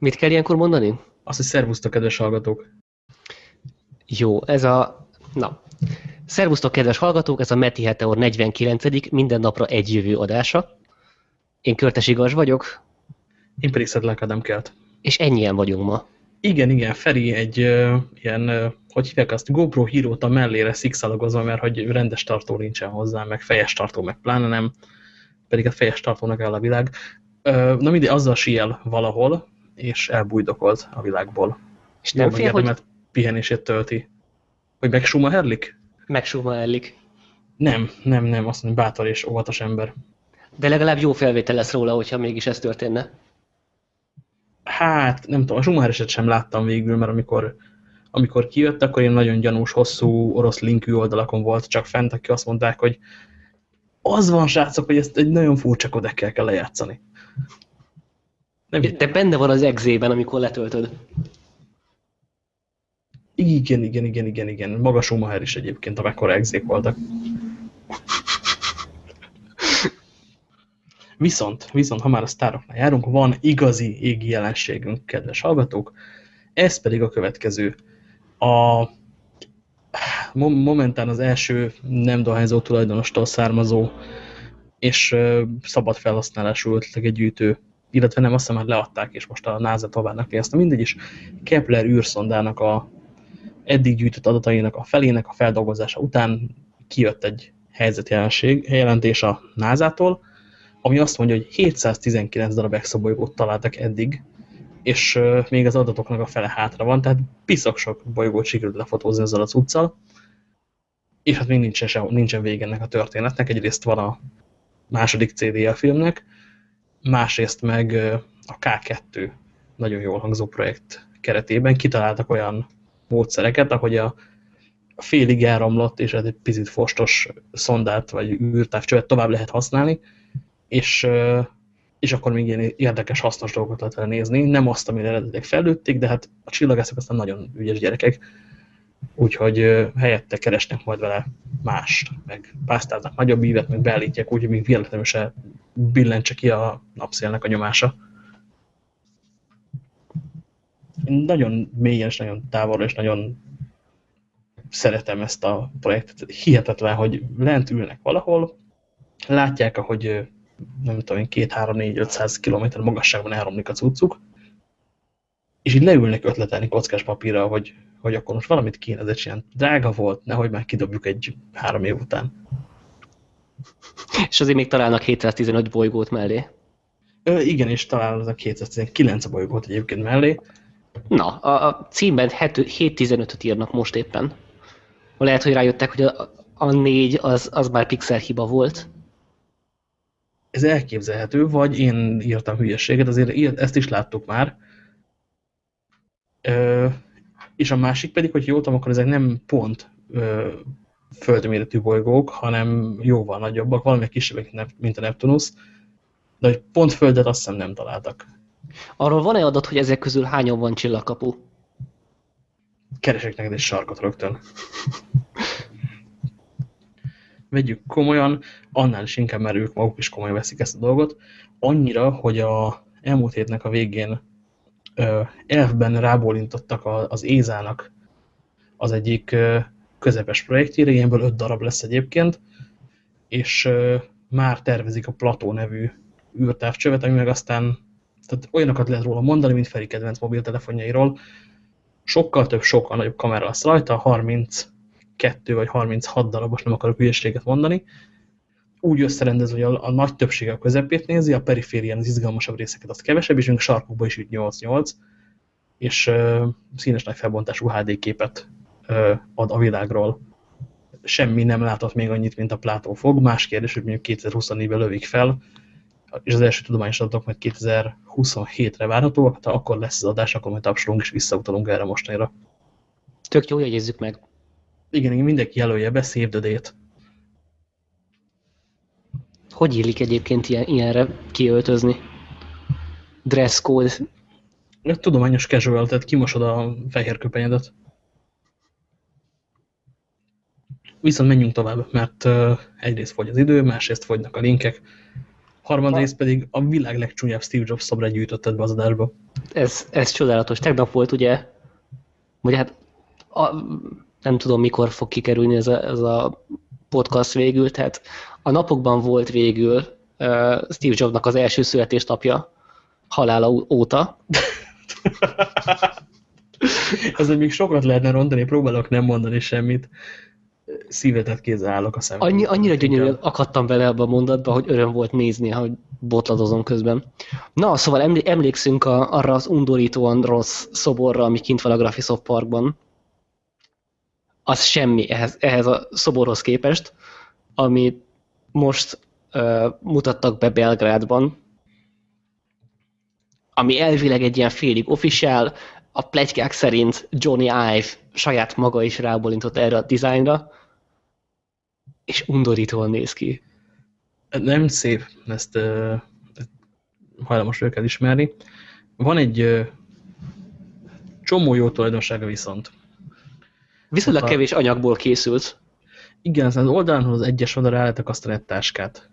Mit kell ilyenkor mondani? Azt, hogy szervusztok, kedves hallgatók. Jó, ez a... Na. Szervusztok, kedves hallgatók, ez a Meti Heteor 49. minden napra egy jövő adása. Én Körtes Igaz vagyok. Én pedig Szedlák Adam Kelt. És ennyien vagyunk ma. Igen, igen, Feri egy uh, ilyen, uh, hogy hívják azt, GoPro hírót a mellére szikszalagozva, mert hogy rendes tartó nincsen hozzá, meg fejes tartó, meg pláne nem, pedig a fejes tartónak áll a világ. Uh, na mindig azzal siel valahol, és elbújdokolt a világból. És nem fél, hogy... pihenését tölti. Hogy megsúmaherlik? Megsúmaherlik. Nem, nem, nem, azt mondja, bátor és óvatos ember. De legalább jó felvétel lesz róla, hogyha mégis ez történne. Hát, nem tudom, a Schumacher eset sem láttam végül, mert amikor, amikor kijött, akkor én nagyon gyanús, hosszú orosz linkű oldalakon volt csak fent, aki azt mondták, hogy az van, srácok, hogy ezt egy nagyon furcsa kodekkel kell lejátszani. Nem De benne van az exében, amikor letöltöd. Igen, igen, igen, igen, igen. Maga Schumacher is egyébként, amekkora exék voltak. Viszont, viszont, ha már a sztároknál járunk, van igazi égi jelenségünk, kedves hallgatók. Ez pedig a következő. A momentán az első nem dohányzó tulajdonostól származó és szabad felhasználású ötletek gyűjtő illetve nem, azt hiszem már leadták, és most a NASA továbbnak a mindegy is, Kepler űrszondának a eddig gyűjtött adatainak a felének a feldolgozása után kijött egy helyzetjelenség, jelentés a NASA-tól, ami azt mondja, hogy 719 darab exobolygót találtak eddig, és még az adatoknak a fele hátra van, tehát piszok sok bolygót sikerült lefotózni ezzel az utccal, és hát még nincsen, sem, nincsen vége ennek a történetnek. Egyrészt van a második CD a filmnek, másrészt meg a K2 nagyon jól hangzó projekt keretében kitaláltak olyan módszereket, ahogy a félig elromlott és egy picit fostos szondát vagy űrtávcsövet tovább lehet használni, és, és akkor még ilyen érdekes, hasznos dolgokat lehet nézni. Nem azt, amire eredetileg fejlődték, de hát a csillagászok aztán nagyon ügyes gyerekek, úgyhogy helyette keresnek majd vele mást, meg pásztáznak nagyobb ívet, meg beállítják úgy, hogy még véletlenül se billentse ki a napszélnek a nyomása. Én nagyon mélyen és nagyon távolra és nagyon szeretem ezt a projektet. Hihetetlen, hogy lent ülnek valahol, látják, ahogy nem tudom én, két, három, négy, 500 kilométer magasságban elromlik a cuccuk, és így leülnek ötletelni kockás papírra, hogy, hogy akkor most valamit kéne ezzel csinálni. Drága volt, nehogy már kidobjuk egy három év után. És azért még találnak 715 bolygót mellé. Ö, igen, és találnak 719 bolygót egyébként mellé. Na, a, a címben 715-öt írnak most éppen. Lehet, hogy rájöttek, hogy a, a négy az, az már pixel hiba volt. Ez elképzelhető, vagy én írtam hülyességet, azért ezt is láttuk már. Ö, és a másik pedig, hogy jól tudom, akkor ezek nem pont ö, földméretű bolygók, hanem jóval nagyobbak, valami kisebbek, mint a Neptunus, de hogy pont földet azt hiszem nem találtak. Arról van-e adat, hogy ezek közül hányan van csillagkapu? Keresek neked egy sarkot rögtön. Vegyük komolyan, annál is inkább, mert ők maguk is komolyan veszik ezt a dolgot. Annyira, hogy a elmúlt hétnek a végén elfben rábólintottak az Ézának az egyik közepes projektjére, ilyenből öt darab lesz egyébként, és már tervezik a Plató nevű űrtávcsövet, ami meg aztán tehát olyanokat lehet róla mondani, mint Feri kedvenc mobiltelefonjairól. Sokkal több, sokkal nagyobb kamera lesz rajta, 32 vagy 36 darabos, nem akarok hülyeséget mondani. Úgy összerendezve, hogy a, a nagy többsége a közepét nézi, a periférián az izgalmasabb részeket azt kevesebb, és még a sarkokban is úgy 8-8, és uh, színes nagy felbontású HD képet ad a világról. Semmi nem látott még annyit, mint a Plátó fog. Más kérdés, hogy mondjuk 2024-ben lövik fel, és az első tudományos adatok majd 2027-re várhatóak, ha akkor lesz az adás, akkor majd tapsolunk és visszautalunk erre mostanra. Tök jó, jegyezzük meg. Igen, igen, mindenki jelölje be, save the date. Hogy illik egyébként ilyen, ilyenre kiöltözni? Dress code? Tudományos casual, tehát kimosod a fehér köpenyedet. Viszont menjünk tovább, mert egyrészt fogy az idő, másrészt fogynak a linkek. Harmadrészt pedig a világ legcsúnyább Steve Jobs szobra gyűjtötted be az adásba. Ez, ez csodálatos. Tegnap volt ugye, vagy hát a, nem tudom mikor fog kikerülni ez a, ez a podcast végül, tehát a napokban volt végül uh, Steve Jobsnak az első születésnapja halála óta. Ezzel még sokat lehetne rontani, próbálok nem mondani semmit. Szívetet kézzel állok a szemben. Annyi, annyira gyönyörűen akadtam bele ebbe a mondatba, hogy öröm volt nézni, hogy botladozom közben. Na, szóval emlékszünk a, arra az undorítóan rossz szoborra, ami kint van a Graphisoft Parkban. Az semmi ehhez, ehhez a szoborhoz képest, amit most uh, mutattak be Belgrádban, ami elvileg egy ilyen félig officiál, a plegykák szerint Johnny Ive saját maga is rábólintott erre a dizájnra, és undorítóan néz ki. Nem szép, ezt, uh, hajlamos őket ismerni. Van egy uh, csomó jó tulajdonsága viszont. Viszonylag kevés anyagból készült. Igen, az oldalon az egyes oldalra el lehet akasztani egy táskát.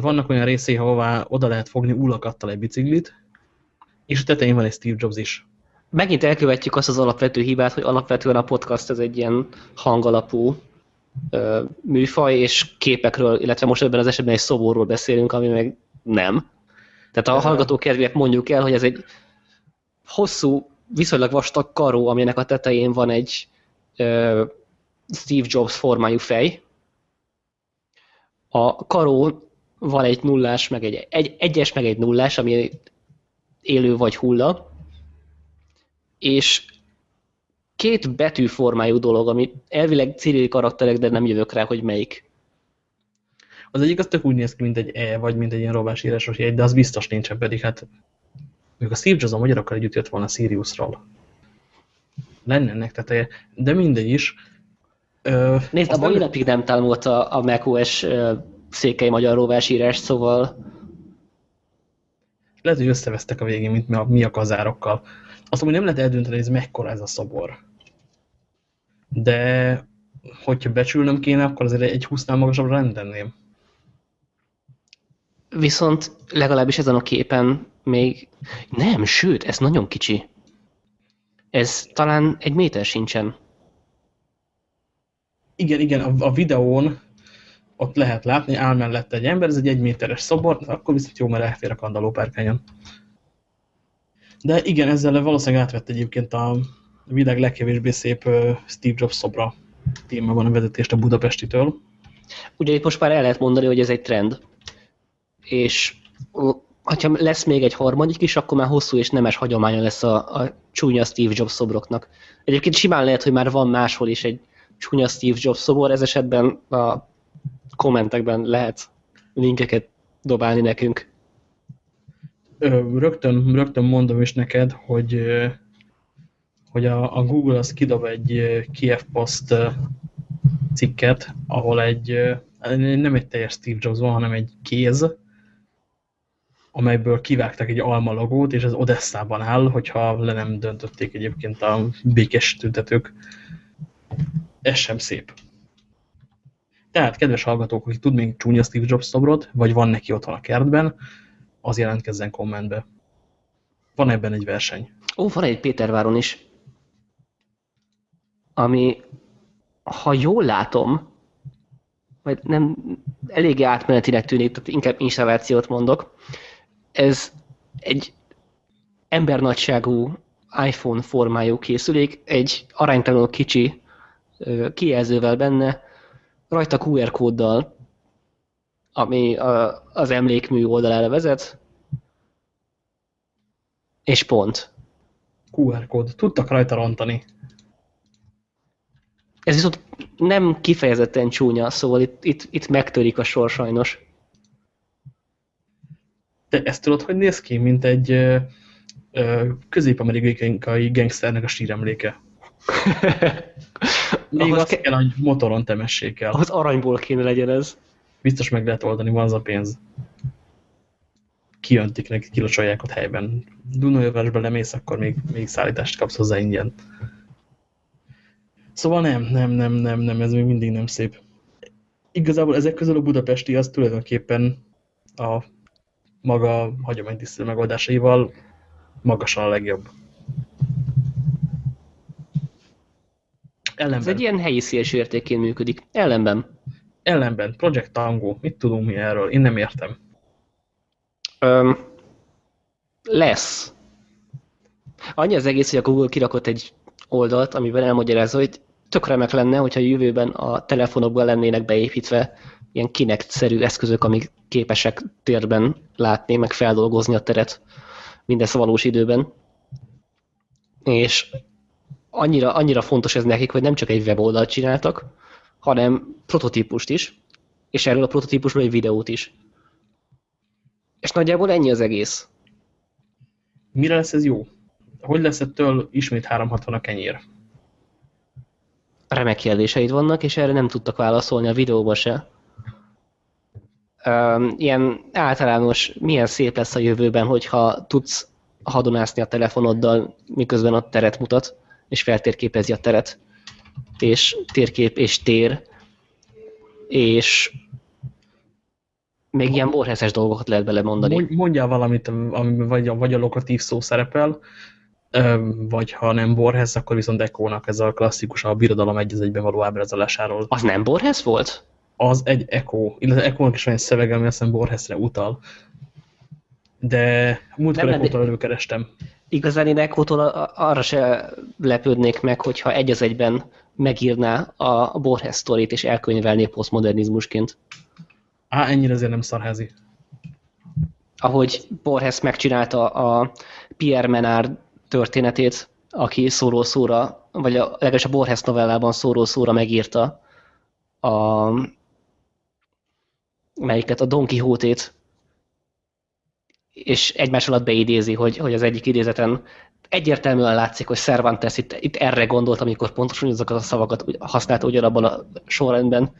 Vannak olyan részei, ahová oda lehet fogni ullakattal egy biciklit, és a tetején van egy Steve Jobs is. Megint elkövetjük azt az alapvető hibát, hogy alapvetően a podcast ez egy ilyen hangalapú ö, műfaj, és képekről, illetve most ebben az esetben egy szoborról beszélünk, ami meg nem. Tehát a hallgató kedvéért mondjuk el, hogy ez egy hosszú, viszonylag vastag karó, aminek a tetején van egy ö, Steve Jobs formájú fej. A karó van egy nullás, meg egy, egy egyes, meg egy nullás, ami élő vagy hulla, és két betűformájú dolog, ami elvileg civil karakterek, de nem jövök rá, hogy melyik. Az egyik az tök úgy néz ki, mint egy E, vagy mint egy ilyen rovásírásos jegy, de az biztos nincsen, pedig hát mondjuk a Steve Jobs a magyarokkal együtt jött volna Siriusról. Lenne ennek teteje, de mindegy is. Ö, Nézd, a mai nem... napig nem támogatta a macOS székely magyar rovásírás, szóval... Lehet, hogy összevesztek a végén, mint mi a, mi a kazárokkal. Azt mondom, nem lehet eldönteni, hogy ez mekkora ez a szobor. De hogyha becsülnöm kéne, akkor azért egy 20-nál magasabbra nem tenném. Viszont legalábbis ezen a képen még nem, sőt, ez nagyon kicsi. Ez talán egy méter sincsen. Igen, igen, a, a videón ott lehet látni, áll mellett egy ember, ez egy egy méteres szobor, akkor viszont jó, mert elfér a kandalópárkányon. De igen, ezzel valószínűleg átvett egyébként a világ legkevésbé szép Steve Jobs szobra témában a vezetést a Budapestitől. Ugye itt most már el lehet mondani, hogy ez egy trend, és ha lesz még egy harmadik is, akkor már hosszú és nemes hagyománya lesz a, a csúnya Steve Jobs szobroknak. Egyébként simán lehet, hogy már van máshol is egy csúnya Steve Jobs szobor, ez esetben a kommentekben lehet linkeket dobálni nekünk. Rögtön, rögtön mondom is neked, hogy, hogy a, a Google az kidob egy Kiev Post cikket, ahol egy nem egy teljes Steve Jobs van, hanem egy kéz, amelyből kivágtak egy alma logót, és az Odesszában áll, hogyha le nem döntötték egyébként a békés tüntetők. Ez sem szép. Tehát, kedves hallgatók, akik tud még csúnya Steve Jobs szobrot, vagy van neki otthon a kertben, az jelentkezzen kommentbe. Van ebben egy verseny. Ó, van egy Péterváron is, ami, ha jól látom, vagy nem eléggé átmenetinek tűnik, tehát inkább installációt mondok, ez egy embernagyságú iPhone formájú készülék, egy aránytalanul kicsi kijelzővel benne, rajta QR kóddal, ami a, az emlékmű oldalára vezet, és pont. QR kód. Tudtak rajta rontani. Ez viszont nem kifejezetten csúnya, szóval itt, itt, itt megtörik a sor sajnos. De ezt tudod, hogy néz ki, mint egy közép-amerikai gangsternek a síremléke. Még azt kell, hogy motoron temessék el. Az aranyból kéne legyen ez. Biztos meg lehet oldani, van az a pénz. Kijöntik neki, kilocsolják ott helyben. Dunajövásba lemész, akkor még, még szállítást kapsz hozzá ingyen. Szóval nem, nem, nem, nem, nem, ez még mindig nem szép. Igazából ezek közül a budapesti az tulajdonképpen a maga hagyománytisztelő megoldásaival magasan a legjobb. Ellenben. Ez egy ilyen helyi szélső értékén működik. Ellenben. Ellenben. Project Tango. Mit tudunk mi erről? Én nem értem. Öm, lesz. Annyi az egész, hogy a Google kirakott egy oldalt, amiben elmagyarázza, hogy tök remek lenne, hogyha jövőben a telefonokban lennének beépítve ilyen kinect-szerű eszközök, amik képesek térben látni, meg feldolgozni a teret mindezt valós időben. És annyira, annyira fontos ez nekik, hogy nem csak egy weboldalt csináltak, hanem prototípust is, és erről a prototípusról egy videót is. És nagyjából ennyi az egész. Mire lesz ez jó? Hogy lesz ettől ismét 360 a kenyér? Remek kérdéseid vannak, és erre nem tudtak válaszolni a videóban se. Um, ilyen általános, milyen szép lesz a jövőben, hogyha tudsz hadonászni a telefonoddal, miközben a teret mutat, és feltérképezi a teret, és térkép és tér, és még ilyen borheszes dolgokat lehet bele mondani. Mondjál valamit, ami vagy a, vagy a lokatív szó szerepel, vagy ha nem Borhez, akkor viszont Echo-nak ez a klasszikus a birodalom egy egyben való ábrázolásáról. Az nem Borhez volt? Az egy Echo, illetve Echo-nak is van egy szövege, ami azt hiszem Borhezre utal. De múltkor Echo-tól előkerestem. Igazán én Echo-tól arra se lepődnék meg, hogyha egy az egyben megírná a Borhez sztorit és elkönyvelné posztmodernizmusként. Á, ennyire azért nem szarházi. Ahogy Borges megcsinálta a Pierre Menard történetét, aki szóró-szóra, vagy a, legalábbis a Borges novellában szóró-szóra megírta a melyiket, a Don Quixote-t, és egymás alatt beidézi, hogy, hogy az egyik idézeten egyértelműen látszik, hogy Cervantes itt, itt erre gondolt, amikor pontosan azokat a szavakat használta ugyanabban a sorrendben,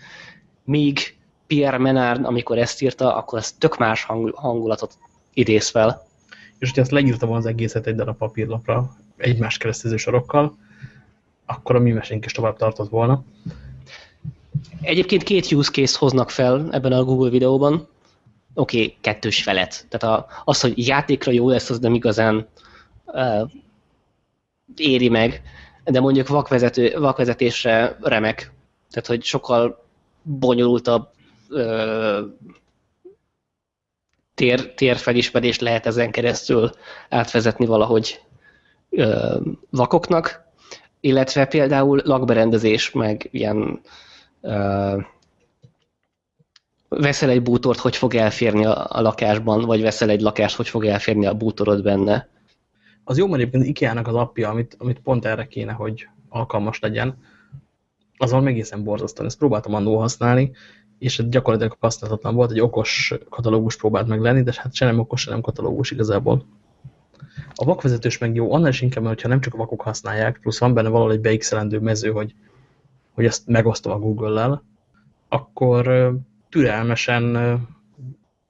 míg Pierre Menard, amikor ezt írta, akkor ez tök más hang, hangulatot idéz fel. És hogyha ezt leírtam az egészet egy darab papírlapra, egymás keresztező sorokkal, akkor a mi mesénk is tovább tartott volna. Egyébként két use case hoznak fel ebben a Google videóban. Oké, okay, kettős felet. Tehát a, az, hogy játékra jó lesz, az nem igazán uh, éri meg, de mondjuk vakvezető, vakvezetésre remek. Tehát, hogy sokkal bonyolultabb tér, térfelismerést lehet ezen keresztül átvezetni valahogy ö, vakoknak, illetve például lakberendezés, meg ilyen ö, veszel egy bútort, hogy fog elférni a, a lakásban, vagy veszel egy lakást, hogy fog elférni a bútorod benne. Az jó, mert egyébként IKEA-nak az appja, amit, amit pont erre kéne, hogy alkalmas legyen, az van egészen borzasztó. Ezt próbáltam annól használni, és gyakorlatilag használhatatlan volt, egy okos katalógus próbált meg lenni, de hát se nem okos, se nem katalógus igazából. A vakvezetős meg jó, annál is inkább, mert ha nem csak a vakok használják, plusz van benne valahol egy beixelendő mező, hogy, hogy ezt megosztom a Google-lel, akkor türelmesen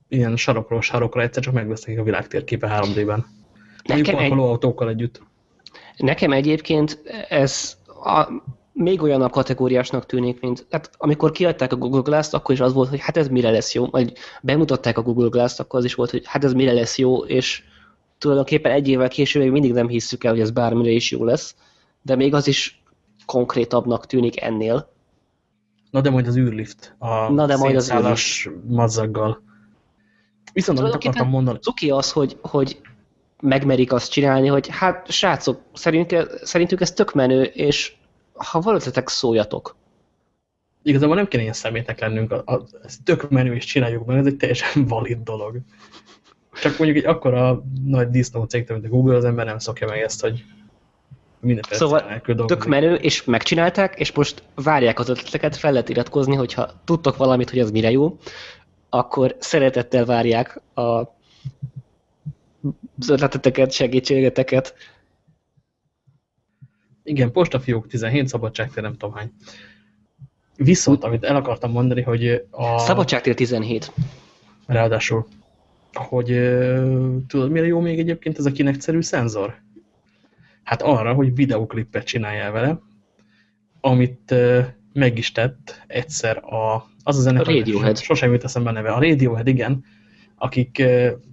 ilyen sarokról sarokra egyszer csak megvesznek a világ térképe 3D-ben. Nekem egy... autókkal együtt. Nekem egyébként ez a, még olyan a kategóriásnak tűnik, mint hát amikor kiadták a Google Glass-t, akkor is az volt, hogy hát ez mire lesz jó, vagy bemutatták a Google Glass-t, akkor az is volt, hogy hát ez mire lesz jó, és tulajdonképpen egy évvel később még mindig nem hisszük el, hogy ez bármire is jó lesz, de még az is konkrétabbnak tűnik ennél. Na de majd az űrlift, a Na de majd az űrlift. madzaggal. Viszont amit akartam mondani... Cuki az, hogy, hogy megmerik azt csinálni, hogy hát srácok, szerintük, szerintük ez tök menő, és ha valószínűleg szóljatok. Igazából nem kéne ilyen szemétek lennünk, a, a, ez tök menő és csináljuk meg, ez egy teljesen valid dolog. Csak mondjuk egy akkora nagy disznó cégtől, mint a Google, az ember nem szokja meg ezt, hogy mindenféle Szóval tök menő, és megcsinálták, és most várják az ötleteket, fel lehet iratkozni, hogyha tudtok valamit, hogy az mire jó, akkor szeretettel várják a, az ötleteket, segítségeteket, igen, postafiók 17, szabadságtér nem tudom hány. Viszont, amit el akartam mondani, hogy a... Szabadságtér 17. Ráadásul, hogy tudod, mire jó még egyébként ez a kinekszerű szenzor? Hát arra, hogy videoklippet csináljál vele, amit meg is tett egyszer a, az a zenekar, a Radiohead. sosem jut eszembe neve, a Radiohead, igen, akik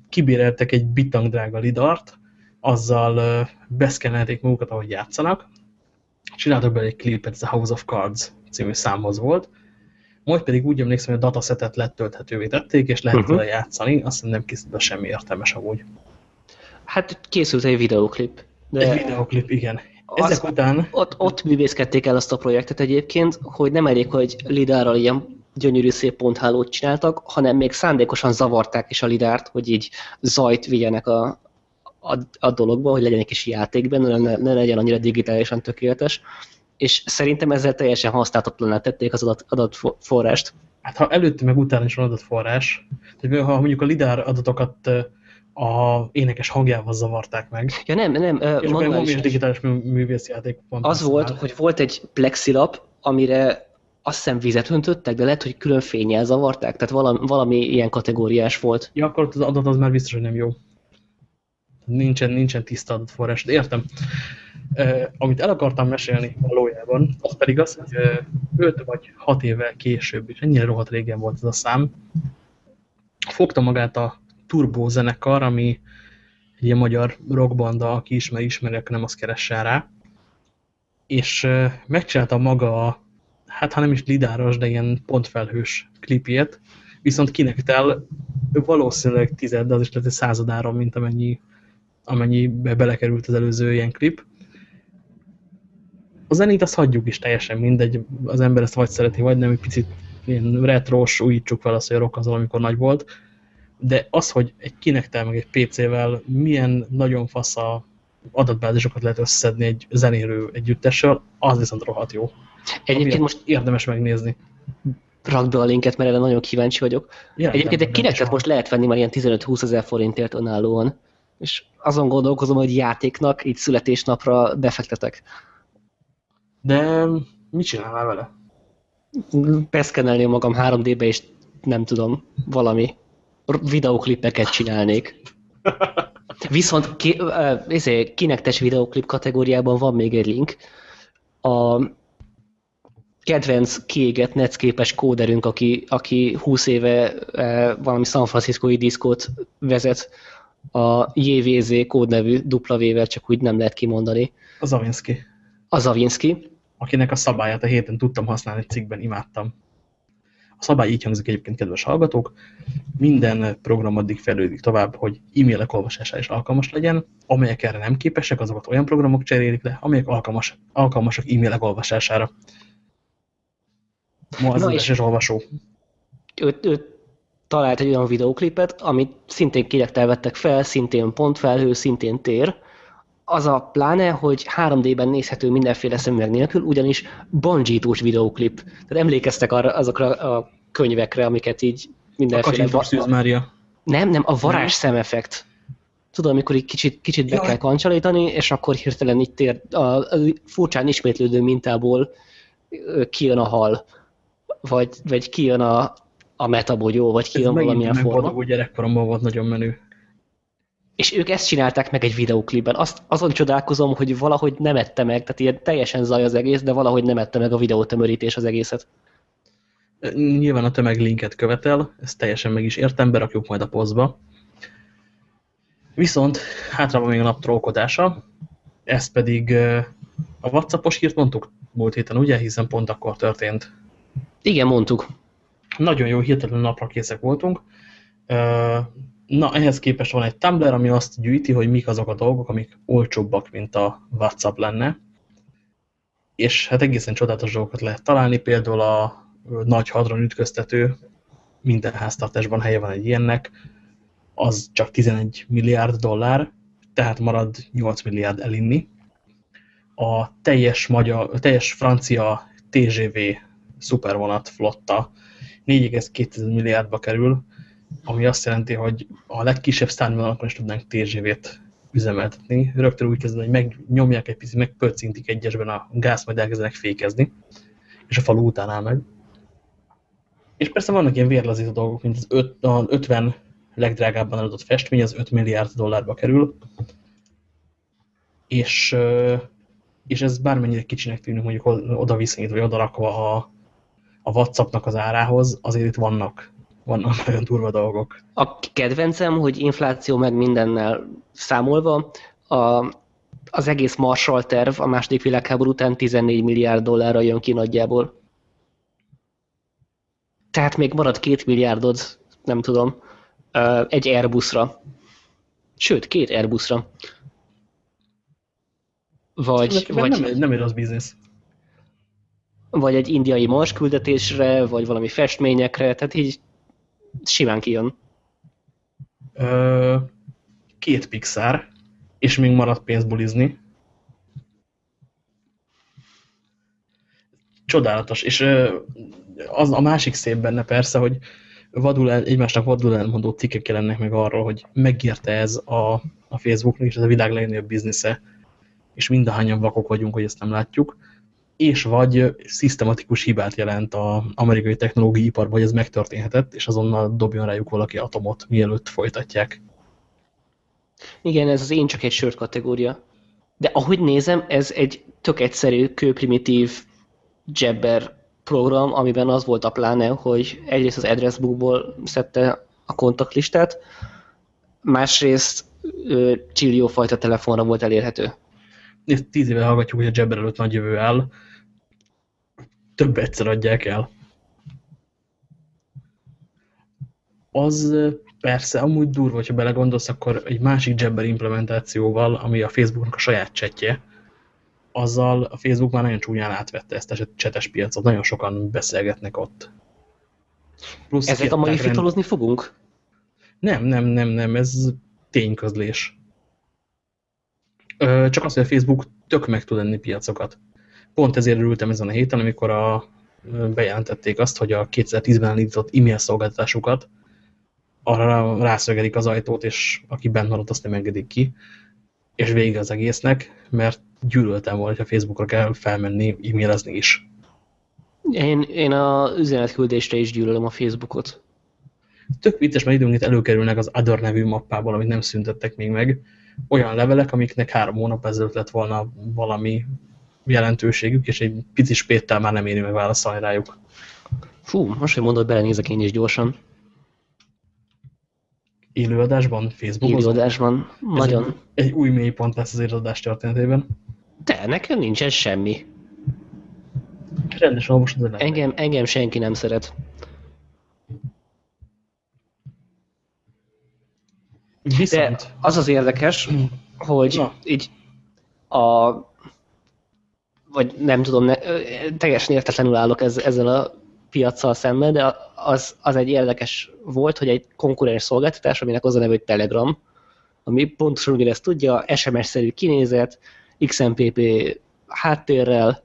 kibéreltek egy bitang drága lidart, azzal beszkenelték magukat, ahogy játszanak, csináltak bele egy klipet, ez a House of Cards című számhoz volt, majd pedig úgy emlékszem, hogy a datasetet letölthetővé tették, és lehet uh -huh. játszani, azt nem készült be semmi értelmes amúgy. Hát készült egy videoklip. De egy videoklip, igen. Ezek az, után... Ott, ott művészkedték el azt a projektet egyébként, hogy nem elég, hogy lidárral ilyen gyönyörű szép ponthálót csináltak, hanem még szándékosan zavarták is a lidárt, hogy így zajt vigyenek a, a, a dologba, hogy legyen egy kis játék benne, ne, ne legyen annyira digitálisan tökéletes. És szerintem ezzel teljesen használhatatlaná tették az adat, adatforrást. Hát ha előtte meg utána is van adatforrás, tehát ha mondjuk a lidár adatokat a énekes hangjával zavarták meg. Ja nem, nem. És manuális is digitális művészjáték. Az volt, hogy volt egy plexilap, amire azt hiszem vizet öntöttek, de lehet, hogy külön fényel zavarták, tehát valami, valami ilyen kategóriás volt. Ja, akkor az adat az már biztos, hogy nem jó. Nincsen, nincsen tiszta adatforrás, de értem. Uh, amit el akartam mesélni valójában, az pedig az, hogy uh, 5 vagy 6 évvel később, és ennyire rohadt régen volt ez a szám, fogta magát a Turbo zenekar, ami egy ilyen magyar rockbanda, aki ismeri, ismeri, nem azt keressen rá. És megcsinálta maga a, hát ha nem is lidáros, de ilyen pontfelhős klipjét, viszont kinek tel valószínűleg tized, de az is lehet egy századáron, mint amennyi, amennyi belekerült az előző ilyen klip. A zenét azt hagyjuk is teljesen mindegy, az ember ezt vagy szereti, vagy nem, egy picit ilyen retros, újítsuk fel azt, hogy a rock az valamikor nagy volt de az, hogy egy kinektel meg egy PC-vel milyen nagyon fasz a adatbázisokat lehet összedni egy zenélő együttessel, az viszont rohadt jó. Egyébként most érdemes megnézni. Rakd be a linket, mert erre nagyon kíváncsi vagyok. Ja, Egyébként egy kinektet most lehet venni már ilyen 15-20 ezer forintért önállóan, és azon gondolkozom, hogy játéknak így születésnapra befektetek. De mit csinálnál vele? Beszkenelném magam 3D-be, és nem tudom, valami videoklipeket csinálnék. Viszont ki, izé, kinektes videoklip kategóriában van még egy link. A kedvenc kiégett netszképes kóderünk, aki, aki 20 éve valami San Francisco-i diszkót vezet, a JVZ kódnevű W-vel, csak úgy nem lehet kimondani. A Zavinski. A Zavinski. Akinek a szabályát a héten tudtam használni cikkben, imádtam. A szabály így hangzik egyébként, kedves hallgatók, minden program addig fejlődik tovább, hogy e-mailek olvasására is alkalmas legyen, amelyek erre nem képesek, azokat olyan programok cserélik le, amelyek alkalmas, alkalmasak e-mailek olvasására. Ma az és olvasó. Ő, ő talált egy olyan videóklipet, amit szintén kirektel vettek fel, szintén pontfelhő, szintén tér, az a pláne, hogy 3D-ben nézhető mindenféle szemüveg nélkül, ugyanis bungee videóklip. Tehát emlékeztek arra, azokra a könyvekre, amiket így mindenféle... A Szűz Mária. Nem, nem, a varázs szemeffekt. Tudod, amikor egy kicsit, kicsit be Jaj. kell kancsalítani, és akkor hirtelen itt tér, a, a furcsán ismétlődő mintából kijön a hal, vagy, vagy kijön a, a metabogyó, vagy kijön Ez valamilyen forma. Ez gyerekkoromban volt nagyon menő. És ők ezt csinálták meg egy videóklipben. Azt, azon csodálkozom, hogy valahogy nem ette meg, tehát ilyen teljesen zaj az egész, de valahogy nem ette meg a videótömörítés az egészet. Nyilván a tömeg linket követel, ezt teljesen meg is értem, berakjuk majd a posztba. Viszont hátra van még a nap trollkodása, ez pedig a Whatsappos hírt mondtuk múlt héten, ugye? Hiszen pont akkor történt. Igen, mondtuk. Nagyon jó, hirtelen napra készek voltunk. Na, ehhez képest van egy Tumblr, ami azt gyűjti, hogy mik azok a dolgok, amik olcsóbbak, mint a WhatsApp lenne. És hát egészen csodálatos dolgokat lehet találni, például a nagy hadron ütköztető, minden háztartásban helye van egy ilyennek, az csak 11 milliárd dollár, tehát marad 8 milliárd elinni. A teljes, magyar, teljes francia TGV szupervonat flotta 4,2 milliárdba kerül, ami azt jelenti, hogy a legkisebb szárnyvonalakon is tudnánk TGV-t üzemeltetni. Rögtön úgy kezdve, hogy megnyomják egy picit, megpörcintik egyesben a gáz, majd elkezdenek fékezni, és a falu után áll meg. És persze vannak ilyen vérlazító dolgok, mint az öt, a 50 legdrágábban eladott festmény, az 5 milliárd dollárba kerül, és, és ez bármennyire kicsinek tűnik, mondjuk oda viszonyítva, vagy oda rakva a, a WhatsAppnak az árához, azért itt vannak vannak nagyon durva dolgok. A kedvencem, hogy infláció meg mindennel számolva, a, az egész Marshall terv a második világháború után 14 milliárd dollárra jön ki nagyjából. Tehát még marad két milliárdod, nem tudom, egy Airbusra. Sőt, két Airbusra. Vagy, vagy nem, nem egy rossz biznisz. Vagy egy indiai Mars küldetésre, vagy valami festményekre, tehát így simán kijön. Ö, két Pixar, és még maradt pénz bulizni. Csodálatos, és az a másik szép benne persze, hogy vadul el, egymásnak vadul elmondó cikkek jelennek meg arról, hogy megírta ez a, a Facebooknak, és ez a világ legnagyobb biznisze, és mindahányan vakok vagyunk, hogy ezt nem látjuk, és vagy szisztematikus hibát jelent az amerikai technológiai iparban, hogy ez megtörténhetett, és azonnal dobjon rájuk valaki atomot, mielőtt folytatják. Igen, ez az én csak egy sört kategória. De ahogy nézem, ez egy tök egyszerű, kőprimitív jabber program, amiben az volt a pláne, hogy egyrészt az address bookból szedte a kontaktlistát, másrészt csillió fajta telefonra volt elérhető. Ezt tíz éve hallgatjuk, hogy a Jabber előtt nagy jövő áll. Több egyszer adják el. Az persze amúgy durva, hogyha belegondolsz, akkor egy másik Jabber implementációval, ami a Facebooknak a saját csetje, azzal a Facebook már nagyon csúnyán átvette ezt a csetes piacot, nagyon sokan beszélgetnek ott. Plusz Ezek a mai rend... fitolozni fogunk? Nem, nem, nem, nem, ez tényközlés. Csak az, hogy a Facebook tök meg tud enni piacokat. Pont ezért örültem ezen a héten, amikor a, bejelentették azt, hogy a 2010-ben elindított e-mail szolgáltatásukat arra rászögelik az ajtót, és aki benne maradt, azt nem engedik ki, és vége az egésznek, mert gyűlöltem volna, hogy a Facebookra kell felmenni, e-mailezni is. Én, én a üzenetküldésre is gyűlölöm a Facebookot. Tök vicces, mert időnként előkerülnek az Other nevű mappából, amit nem szüntettek még meg, olyan levelek, amiknek három hónap ezelőtt lett volna valami jelentőségük, és egy pici spéttel már nem éri meg válaszolni rájuk. Fú, most, hogy mondod, belenézek én is gyorsan. Élőadásban? Facebookon? Élőadásban, nagyon. Egy, egy új mélypont lesz az élőadás történetében. De, nekem nincsen semmi. Rendesen olvasod a engem, engem senki nem szeret. Viszont... De az az érdekes, hogy Na. így a vagy nem tudom, ne, teljesen értetlenül állok ez, ezzel a piaccal szemben, de az, az egy érdekes volt, hogy egy konkurens szolgáltatás, aminek az a neve, hogy Telegram, ami pontosan ugyanezt tudja, SMS-szerű kinézet, XMPP háttérrel,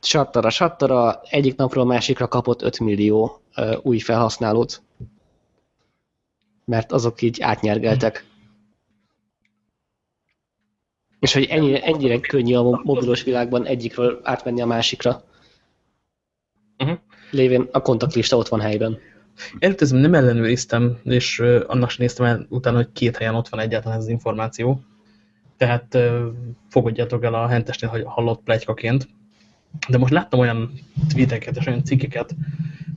sattara, sattara, egyik napról a másikra kapott 5 millió uh, új felhasználót. Mert azok így átnyergeltek. És hogy ennyire, ennyire könnyű a mobilos világban egyikről átmenni a másikra. Uh mhm. -huh. Lévén a kontaktlista ott van helyben. Előtt nem ellenőriztem, és annak sem néztem el utána, hogy két helyen ott van egyáltalán ez az információ. Tehát fogadjátok el a hentesnél, hogy hallott plegykaként. De most láttam olyan tweeteket és olyan cikkeket,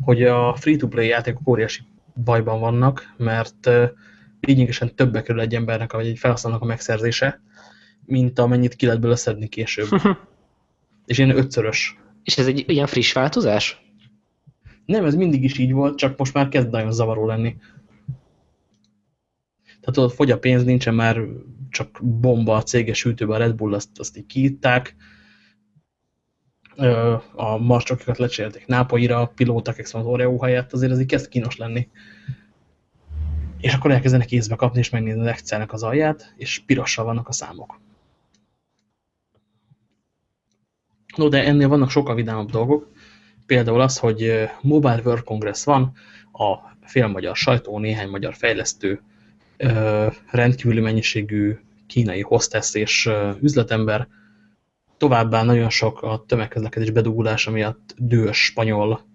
hogy a free-to-play játékok óriási bajban vannak, mert uh, lényegesen többe kerül egy embernek, vagy egy felhasználónak a megszerzése, mint amennyit ki lehet belőle szedni később. és ilyen ötszörös. És ez egy ilyen friss változás? Nem, ez mindig is így volt, csak most már kezd nagyon zavaró lenni. Tehát ott fogy a pénz, nincsen már csak bomba a céges hűtőben, a Red Bull azt, azt így kiitták. A marcsokokat lecserélték nápoira, a pilóták az Oreo helyett, azért ez így kezd kínos lenni. És akkor elkezdenek észbe kapni, és megnézni az Excelnek az alját, és pirossal vannak a számok. No, de ennél vannak sokkal vidámabb dolgok. Például az, hogy Mobile World Congress van, a fél magyar sajtó, néhány magyar fejlesztő, rendkívüli mennyiségű kínai hostess és üzletember, továbbá nagyon sok a tömegközlekedés bedugulása miatt dős spanyol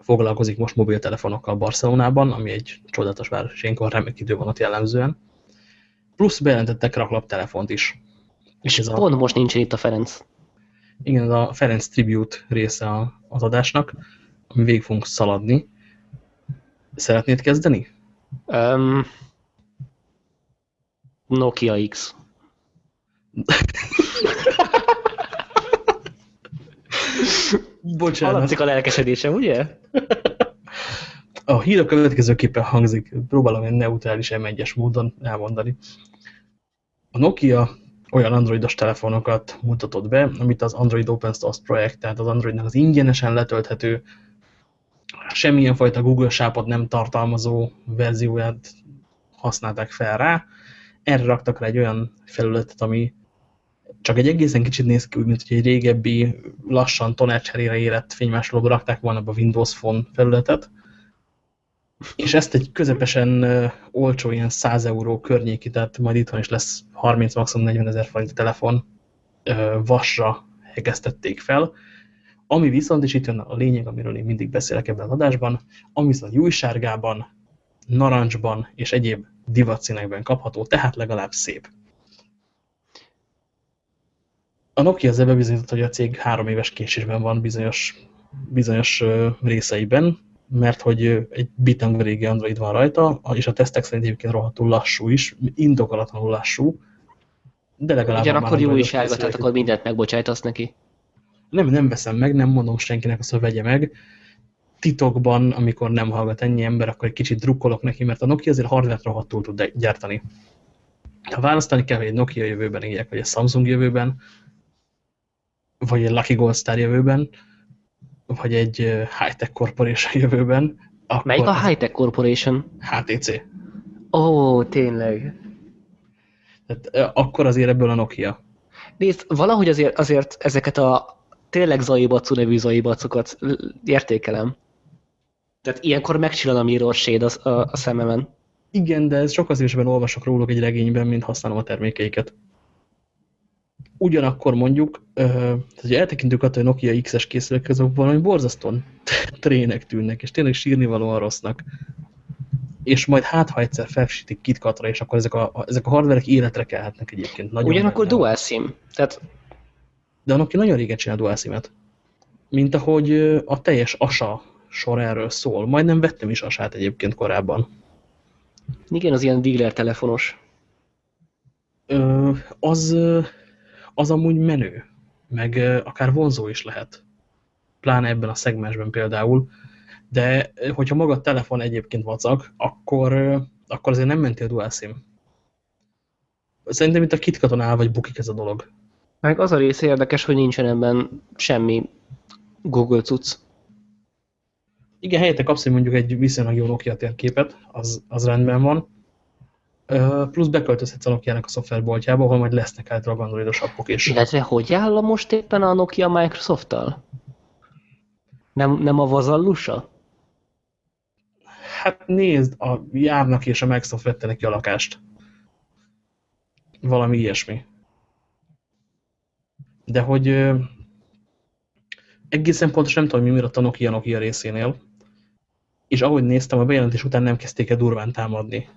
foglalkozik most mobiltelefonokkal Barcelonában, ami egy csodálatos város, és ilyenkor remek idő van ott jellemzően. Plusz bejelentettek raklap telefont is. És ez pont a... most nincsen itt a Ferenc. Igen, ez a Ferenc Tribute része az adásnak, ami végig fogunk szaladni. Szeretnéd kezdeni? Um, Nokia X. Bocsánat. Hallatszik a lelkesedésem, ugye? A hír a következőképpen hangzik, próbálom egy neutrális m módon elmondani. A Nokia olyan androidos telefonokat mutatott be, amit az Android Open Source projekt, tehát az Androidnak az ingyenesen letölthető, semmilyen fajta Google sápot nem tartalmazó verzióját használták fel rá. Erre raktak rá egy olyan felületet, ami csak egy egészen kicsit néz ki úgy, mint hogy egy régebbi, lassan tonárcserére érett fénymásolóba rakták volna a Windows Phone felületet, és ezt egy közepesen olcsó, ilyen 100 euró környéki, tehát majd itthon is lesz 30, maximum 40 ezer forint telefon vasra hegesztették fel, ami viszont, és itt jön a lényeg, amiről én mindig beszélek ebben az adásban, ami viszont jújsárgában, narancsban és egyéb divatszínekben kapható, tehát legalább szép. A Nokia az ebbe bizonyított, hogy a cég három éves késésben van bizonyos, bizonyos részeiben, mert hogy egy bitang régi Android van rajta, és a tesztek szerint egyébként rohadtul lassú is, indokolatlanul lassú, de legalább... Ugyanakkor jó újságot, tehát akkor mindent megbocsájtasz neki. Nem, nem veszem meg, nem mondom senkinek azt, hogy vegye meg. Titokban, amikor nem hallgat ennyi ember, akkor egy kicsit drukkolok neki, mert a Nokia azért hardware rohadtul tud gyártani. Ha választani kell, hogy egy Nokia jövőben éljek, vagy egy Samsung jövőben, vagy egy Lucky Gold Star jövőben, vagy egy Hightech Corporation jövőben. Akkor Melyik a Hightech Corporation? HTC. Ó, oh, tényleg. Tehát, akkor azért ebből a Nokia. Nézd, valahogy azért, azért ezeket a tényleg Zaibacu nevű Zaibacokat értékelem. Tehát ilyenkor megcsillan a mirror shade a, a, a szememen. Igen, de ez sokkal szívesebben olvasok róluk egy regényben, mint használom a termékeiket ugyanakkor mondjuk, hogy eltekintünk attól, hogy Nokia X-es készülék, azok valami borzasztóan trének tűnnek, és tényleg sírni valóan rossznak. És majd hát, ha egyszer felfrissítik KitKatra, és akkor ezek a, ezek a hardverek életre kelhetnek egyébként. Nagyon Ugyanakkor benne. dual sim. Tehát... De a Nokia nagyon régen csinál dual sim-et. Mint ahogy a teljes ASA sor erről szól. Majdnem vettem is asát egyébként korábban. Igen, az ilyen dealer telefonos. Ö, az az amúgy menő, meg akár vonzó is lehet. Pláne ebben a szegmensben például. De hogyha maga a telefon egyébként vacak, akkor, akkor azért nem menti a dual sim. Szerintem itt a kitkaton áll, vagy bukik ez a dolog. Meg az a része érdekes, hogy nincsen ebben semmi Google cucc. Igen, helyette kapsz mondjuk egy viszonylag jó Nokia térképet, az, az rendben van, plusz beköltözhetsz a Nokia-nak a szoftverboltjába, ahol majd lesznek általában androidos appok is. Illetve hogy áll most éppen a Nokia Microsoft-tal? Nem, nem a vazallusa? Hát nézd, a járnak és a Microsoft vette neki a lakást. Valami ilyesmi. De hogy ö, egészen pontosan nem tudom, mi miatt a Nokia Nokia részénél, és ahogy néztem, a bejelentés után nem kezdték el durván támadni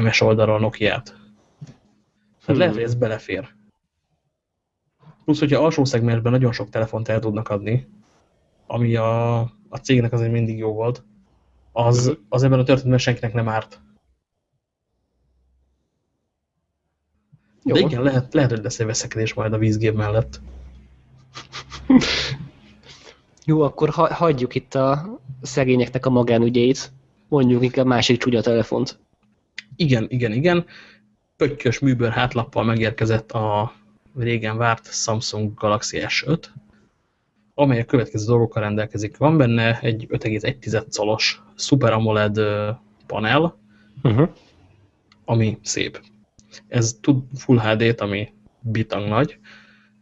MS oldalról Nokia-t. Hát hmm. lehet, hogy ez belefér. Plusz, hogyha alsó szegmensben nagyon sok telefont el tudnak adni, ami a, a cégnek azért mindig jó volt, az, az ebben a történetben senkinek nem árt. Jó. De igen, lehet, lehet, hogy lesz egy veszekedés majd a vízgép mellett. Jó, akkor ha, hagyjuk itt a szegényeknek a magánügyeit, mondjuk inkább másik csúnya telefont. Igen, igen, igen. Pöttyös műbőr hátlappal megérkezett a régen várt Samsung Galaxy S5, amely a következő dolgokkal rendelkezik. Van benne egy 5,1 szolos Super AMOLED panel, uh -huh. ami szép. Ez tud Full HD-t, ami bitang nagy.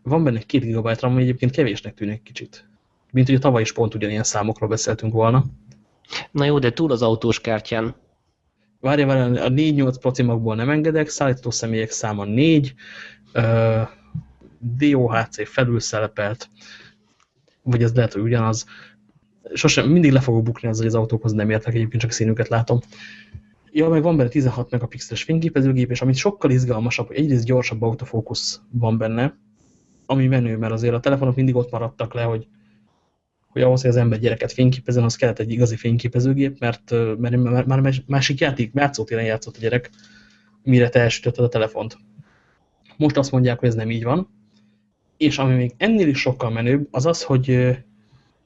Van benne 2 GB RAM, ami egyébként kevésnek tűnik kicsit. Mint hogy a tavaly is pont ugyanilyen számokról beszéltünk volna. Na jó, de túl az autós kártyán. Várja, várja, a 4-8 procimokból nem engedek, szállító személyek száma 4, uh, DOHC felülszelepelt, vagy ez lehet, hogy ugyanaz. Sosem, mindig le fogok bukni az, hogy az autókhoz nem értek, egyébként csak színüket látom. Ja, meg van benne 16 megapixeles fényképezőgép, és amit sokkal izgalmasabb, hogy egyrészt gyorsabb autofókusz van benne, ami menő, mert azért a telefonok mindig ott maradtak le, hogy hogy ahhoz, hogy az ember gyereket fényképezzen, az kellett egy igazi fényképezőgép, mert, mert már másik játék, játszótéren játszott a gyerek, mire te elsütötted a telefont. Most azt mondják, hogy ez nem így van, és ami még ennél is sokkal menőbb, az az, hogy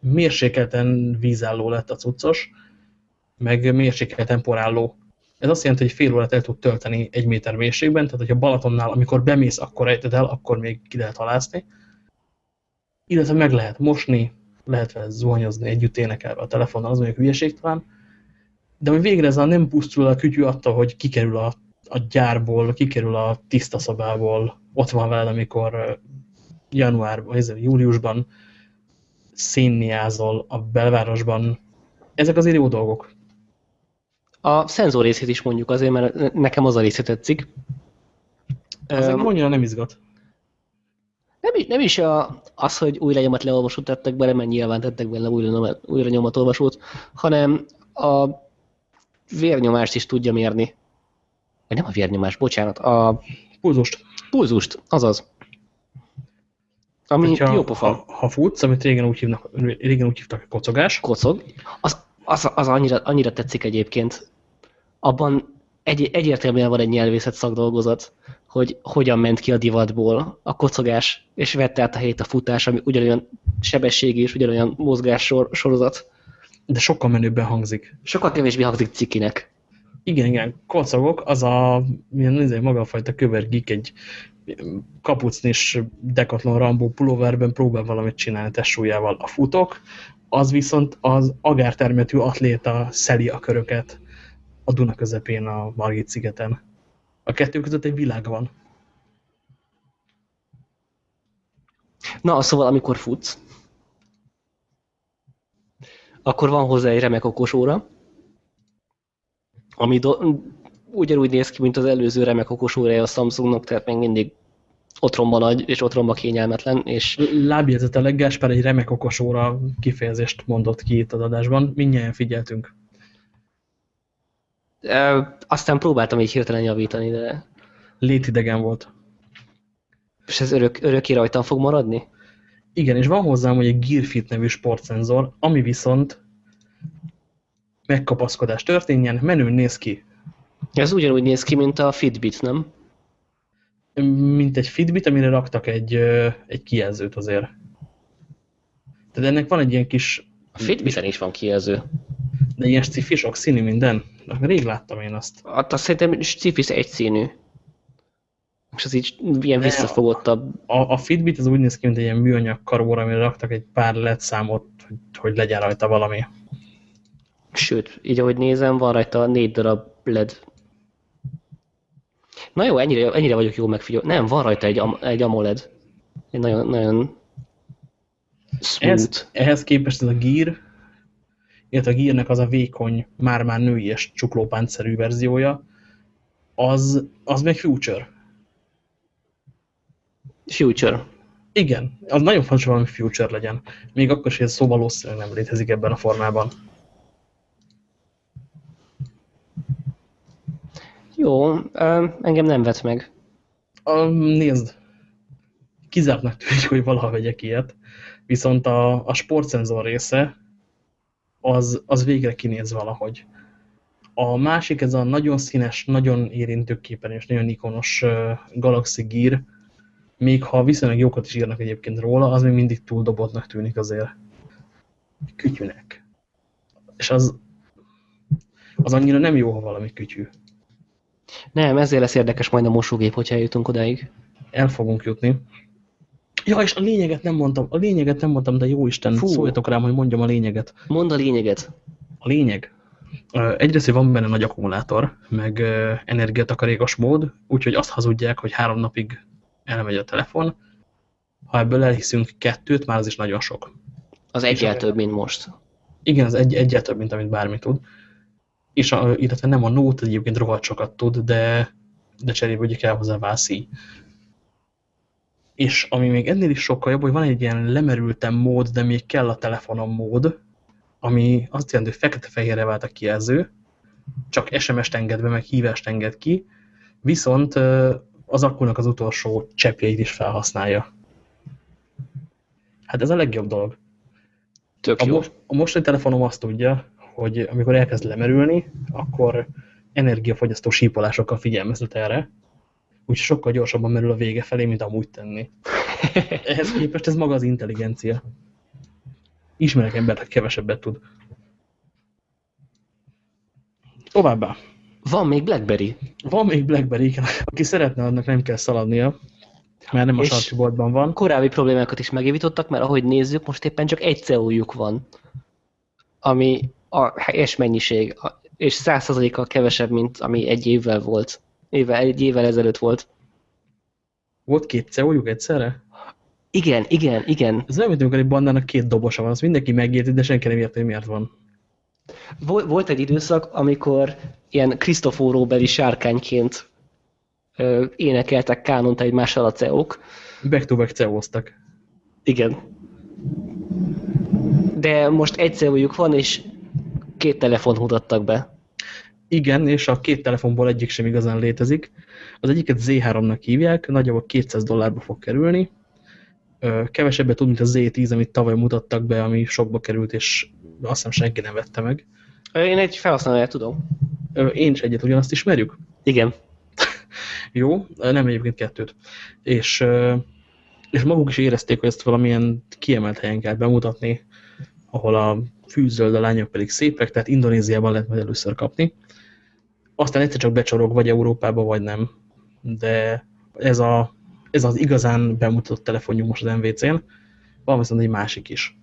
mérsékelten vízálló lett a cuccos, meg mérsékelten porálló. Ez azt jelenti, hogy fél órát el tud tölteni egy méter mélységben, tehát hogyha Balatonnál, amikor bemész, akkor ejted el, akkor még ki lehet halászni. Illetve meg lehet mosni, lehet vele zuhanyozni, együtt énekelve a telefonnal, az mondjuk hülyeség talán. De hogy végre ez a nem pusztul a kütyű attól, hogy kikerül a, a gyárból, kikerül a tiszta szobából, ott van veled, amikor január, vagy júliusban szénniázol a belvárosban. Ezek azért jó dolgok. A szenzor részét is mondjuk azért, mert nekem az a része tetszik. Az um, annyira nem izgat. Nem, nem is a, az, hogy újra nyomat leolvasót tettek bele, mert nyilván tettek bele újra, újra nyomat olvasót, hanem a vérnyomást is tudja mérni. Vagy nem a vérnyomást, bocsánat, a pulzust. Pulzust, azaz. Ami Hogyha, jó pofa. Ha, ha futsz, amit régen úgy, hívnak, régen úgy hívtak, kocogás. Kocog. Az, az, az annyira, annyira tetszik egyébként. Abban egy, egyértelműen van egy nyelvészet szakdolgozat, hogy hogyan ment ki a divatból a kocogás, és vette át a helyét a futás, ami ugyanolyan sebességi és ugyanolyan mozgás sor, sorozat. De sokkal menőbben hangzik. Sokkal kevésbé hangzik cikinek. Igen, igen, kocogok, az a milyen nézze, maga a fajta kövergik egy kapucnis Decathlon Rambo pulóverben próbál valamit csinálni testsúlyával. A futok, az viszont az agártermetű atléta szeli a köröket a Duna közepén a Margit szigeten. A kettő között egy világ van. Na, szóval amikor futsz, akkor van hozzá egy remek okos óra, ami ugyanúgy néz ki, mint az előző remek okos órája a Samsungnak, tehát még mindig otromba nagy, és otromba kényelmetlen. És... Lábjegyzeteleg Gáspár egy remek okos óra kifejezést mondott ki itt az adásban. Mindjárt figyeltünk. Aztán próbáltam így hirtelen javítani, de... Létidegen volt. És ez örök, örökké rajtam fog maradni? Igen, és van hozzám, hogy egy Gearfit nevű sportszenzor, ami viszont megkapaszkodás történjen, menőn néz ki. Ez ugyanúgy néz ki, mint a Fitbit, nem? Mint egy Fitbit, amire raktak egy, egy kijelzőt azért. Tehát ennek van egy ilyen kis... A Fitbiten is van kijelző. De ilyen sci sok színű minden. Rég láttam én azt. Azt szerintem sci egy színű. És az így ilyen visszafogottabb. A, a, a Fitbit az úgy néz ki, mint egy ilyen műanyag karóra, amire raktak egy pár LED számot, hogy, hogy legyen rajta valami. Sőt, így ahogy nézem, van rajta négy darab LED. Na jó, ennyire, ennyire vagyok jó megfigyelő. Nem, van rajta egy, egy AMOLED. Egy nagyon, nagyon smooth. Ehhez, ehhez képest ez a Gear, illetve a Gearnek az a vékony, már-már női és csuklópántszerű verziója, az, az meg Future. Future. Igen, az nagyon fontos, hogy valami Future legyen. Még akkor is, hogy ez szó valószínűleg nem létezik ebben a formában. Jó, engem nem vet meg. A, nézd, kizártnak tűnik, hogy valaha vegyek ilyet, viszont a, a sportszenzor része az, az végre kinéz valahogy. A másik, ez a nagyon színes, nagyon érintőképen és nagyon ikonos Galaxy Gear, még ha viszonylag jókat is írnak egyébként róla, az még mindig túl dobottnak tűnik azért. Kütyűnek. És az, az annyira nem jó, ha valami kütyű. Nem, ezért lesz érdekes majd a mosógép, hogyha eljutunk odáig. El fogunk jutni. Ja, és a lényeget nem mondtam, a lényeget nem mondtam, de jó Isten, Fú. szóljatok rám, hogy mondjam a lényeget. Mondd a lényeget. A lényeg. Egyrészt, hogy van benne nagy akkumulátor, meg energiatakarékos mód, úgyhogy azt hazudják, hogy három napig elmegy a telefon. Ha ebből elhiszünk kettőt, már az is nagyon sok. Az egyel több, mint most. Igen, az egy, egyel több, mint amit bármi tud és a, illetve nem a Note egyébként rohadt sokat tud, de, de cserébe ugye kell hozzá vászi. És ami még ennél is sokkal jobb, hogy van egy ilyen lemerültem mód, de még kell a telefonom mód, ami azt jelenti, hogy fekete-fehérre vált a kijelző, csak SMS-t enged be, meg hívást enged ki, viszont az akkunak az utolsó cseppjeit is felhasználja. Hát ez a legjobb dolog. Tök A, jó. most, a mostani telefonom azt tudja, hogy amikor elkezd lemerülni, akkor energiafogyasztó sípolásokkal figyelmeztet erre, úgyhogy sokkal gyorsabban merül a vége felé, mint amúgy tenni. Ehhez képest ez maga az intelligencia. Ismerek embert, aki kevesebbet tud. Továbbá. Van még Blackberry. Van még Blackberry, aki szeretne, annak nem kell szaladnia, mert nem a És- sarki boltban van. Korábbi problémákat is megjavítottak, mert ahogy nézzük, most éppen csak egy CU-juk van. Ami a helyes mennyiség, és 100%-kal kevesebb, mint ami egy évvel volt. Évvel, egy évvel ezelőtt volt. Volt két ceójuk egyszerre? Igen, igen, igen. Ez nem, mint amikor egy bandának két dobosa van, azt mindenki megérti, de senki nem érti, hogy miért van. Vol- Volt egy időszak, amikor ilyen Krisztofóróbeli sárkányként ö, énekeltek kánont egymással a ceók. Back-to-back ceóztak. Igen. De most egy ceójuk van, és két telefon mutattak be. Igen, és a két telefonból egyik sem igazán létezik. Az egyiket Z3-nak hívják, nagyjából 200 dollárba fog kerülni. Kevesebbet tud, mint a Z10, amit tavaly mutattak be, ami sokba került, és azt hiszem senki nem vette meg. Én egy felhasználóját tudom. Én is egyet ugyanazt ismerjük. Igen. Jó, nem egyébként kettőt. És, és maguk is érezték, hogy ezt valamilyen kiemelt helyen kell bemutatni, ahol a fűzöld, a lányok pedig szépek, tehát Indonéziában lehet majd először kapni. Aztán egyszer csak becsorog, vagy Európába, vagy nem. De ez, a, ez az igazán bemutatott telefonjuk most az MVC-n. Van viszont egy másik is.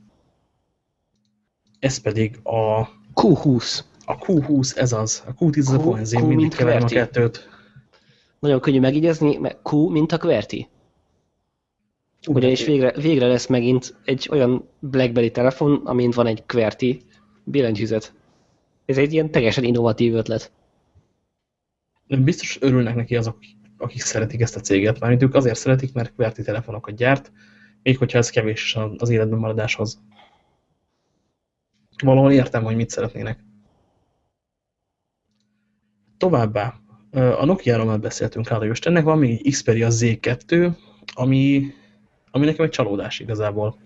Ez pedig a, Q20. a Q20, ez az. A Q10 az a Q, mindig keverem a kettőt. Nagyon könnyű megígézni, mert Q, mint a QWERTY. Ugyanis végre, végre lesz megint egy olyan BlackBerry telefon, amin van egy QWERTY billentyűzet. Ez egy ilyen teljesen innovatív ötlet. Biztos örülnek neki azok, akik szeretik ezt a céget, mármint ők azért szeretik, mert QWERTY telefonokat gyárt, még hogyha ez kevés az életben maradáshoz. Valahol értem, hogy mit szeretnének. Továbbá, a Nokia-ról már beszéltünk, hála jó Istennek, van még egy Xperia Z2, ami, ami nekem egy csalódás igazából.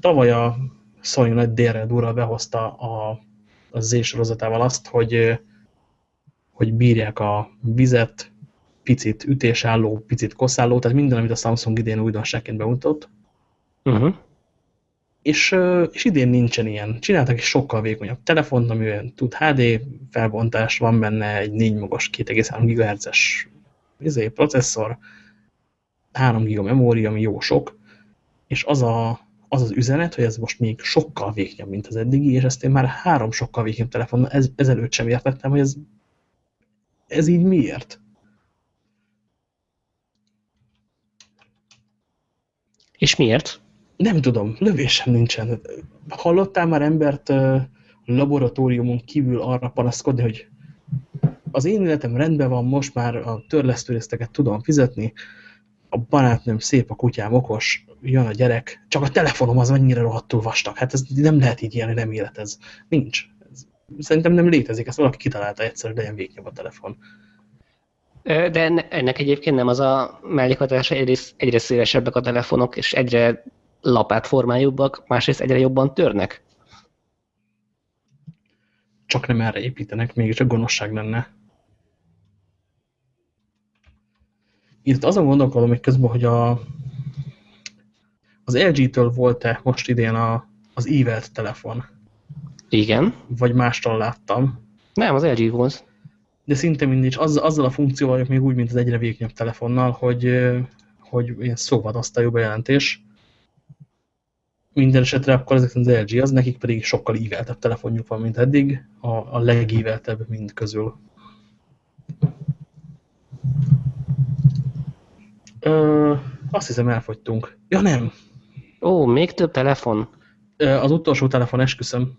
Tavaly a Sony nagy délre durra behozta a, a Z sorozatával azt, hogy hogy bírják a vizet, picit ütésálló, picit koszálló, tehát minden, amit a Samsung idén újdonságként bemutatott. Uh-huh. És, ö, és idén nincsen ilyen. Csináltak egy sokkal vékonyabb telefont, ami olyan tud HD felbontás, van benne egy 4 magos 2,3 GHz-es izé, processzor, 3 GB memória, ami jó sok, és az, a, az az üzenet, hogy ez most még sokkal vékonyabb, mint az eddigi, és ezt én már három sokkal vékonyabb telefon, ez, ezelőtt sem értettem, hogy ez, ez így miért? És miért? Nem tudom, lövésem nincsen. Hallottál már embert laboratóriumon kívül arra panaszkodni, hogy az én életem rendben van, most már a törlesztőrészteket tudom fizetni, a barátnőm szép, a kutyám okos, jön a gyerek, csak a telefonom az annyira rohadtul vastag. Hát ez nem lehet így élni, nem élet ez. Nincs. Szerintem nem létezik, ezt valaki kitalálta egyszer, hogy legyen végnyabb a telefon. De enne- ennek egyébként nem az a mellékhatása, egyrészt egyre szélesebbek a telefonok, és egyre lapátformájúbbak, másrészt egyre jobban törnek. Csak nem erre építenek, mégiscsak gonoszság lenne. Itt azon gondolkodom hogy közben, hogy a, az LG-től volt-e most idén a, az ívelt telefon, Igen. vagy mástól láttam, Nem, az LG volt. de szinte mindig az, azzal a funkcióval még úgy, mint az egyre vékonyabb telefonnal, hogy, hogy ilyen szóvadasztajú bejelentés. Minden esetre akkor ezek az LG az, nekik pedig sokkal íveltebb telefonjuk van, mint eddig, a, a legíveltebb mind közül. Ö, azt hiszem elfogytunk. Ja nem, Ó, még több telefon. Az utolsó telefon esküszöm,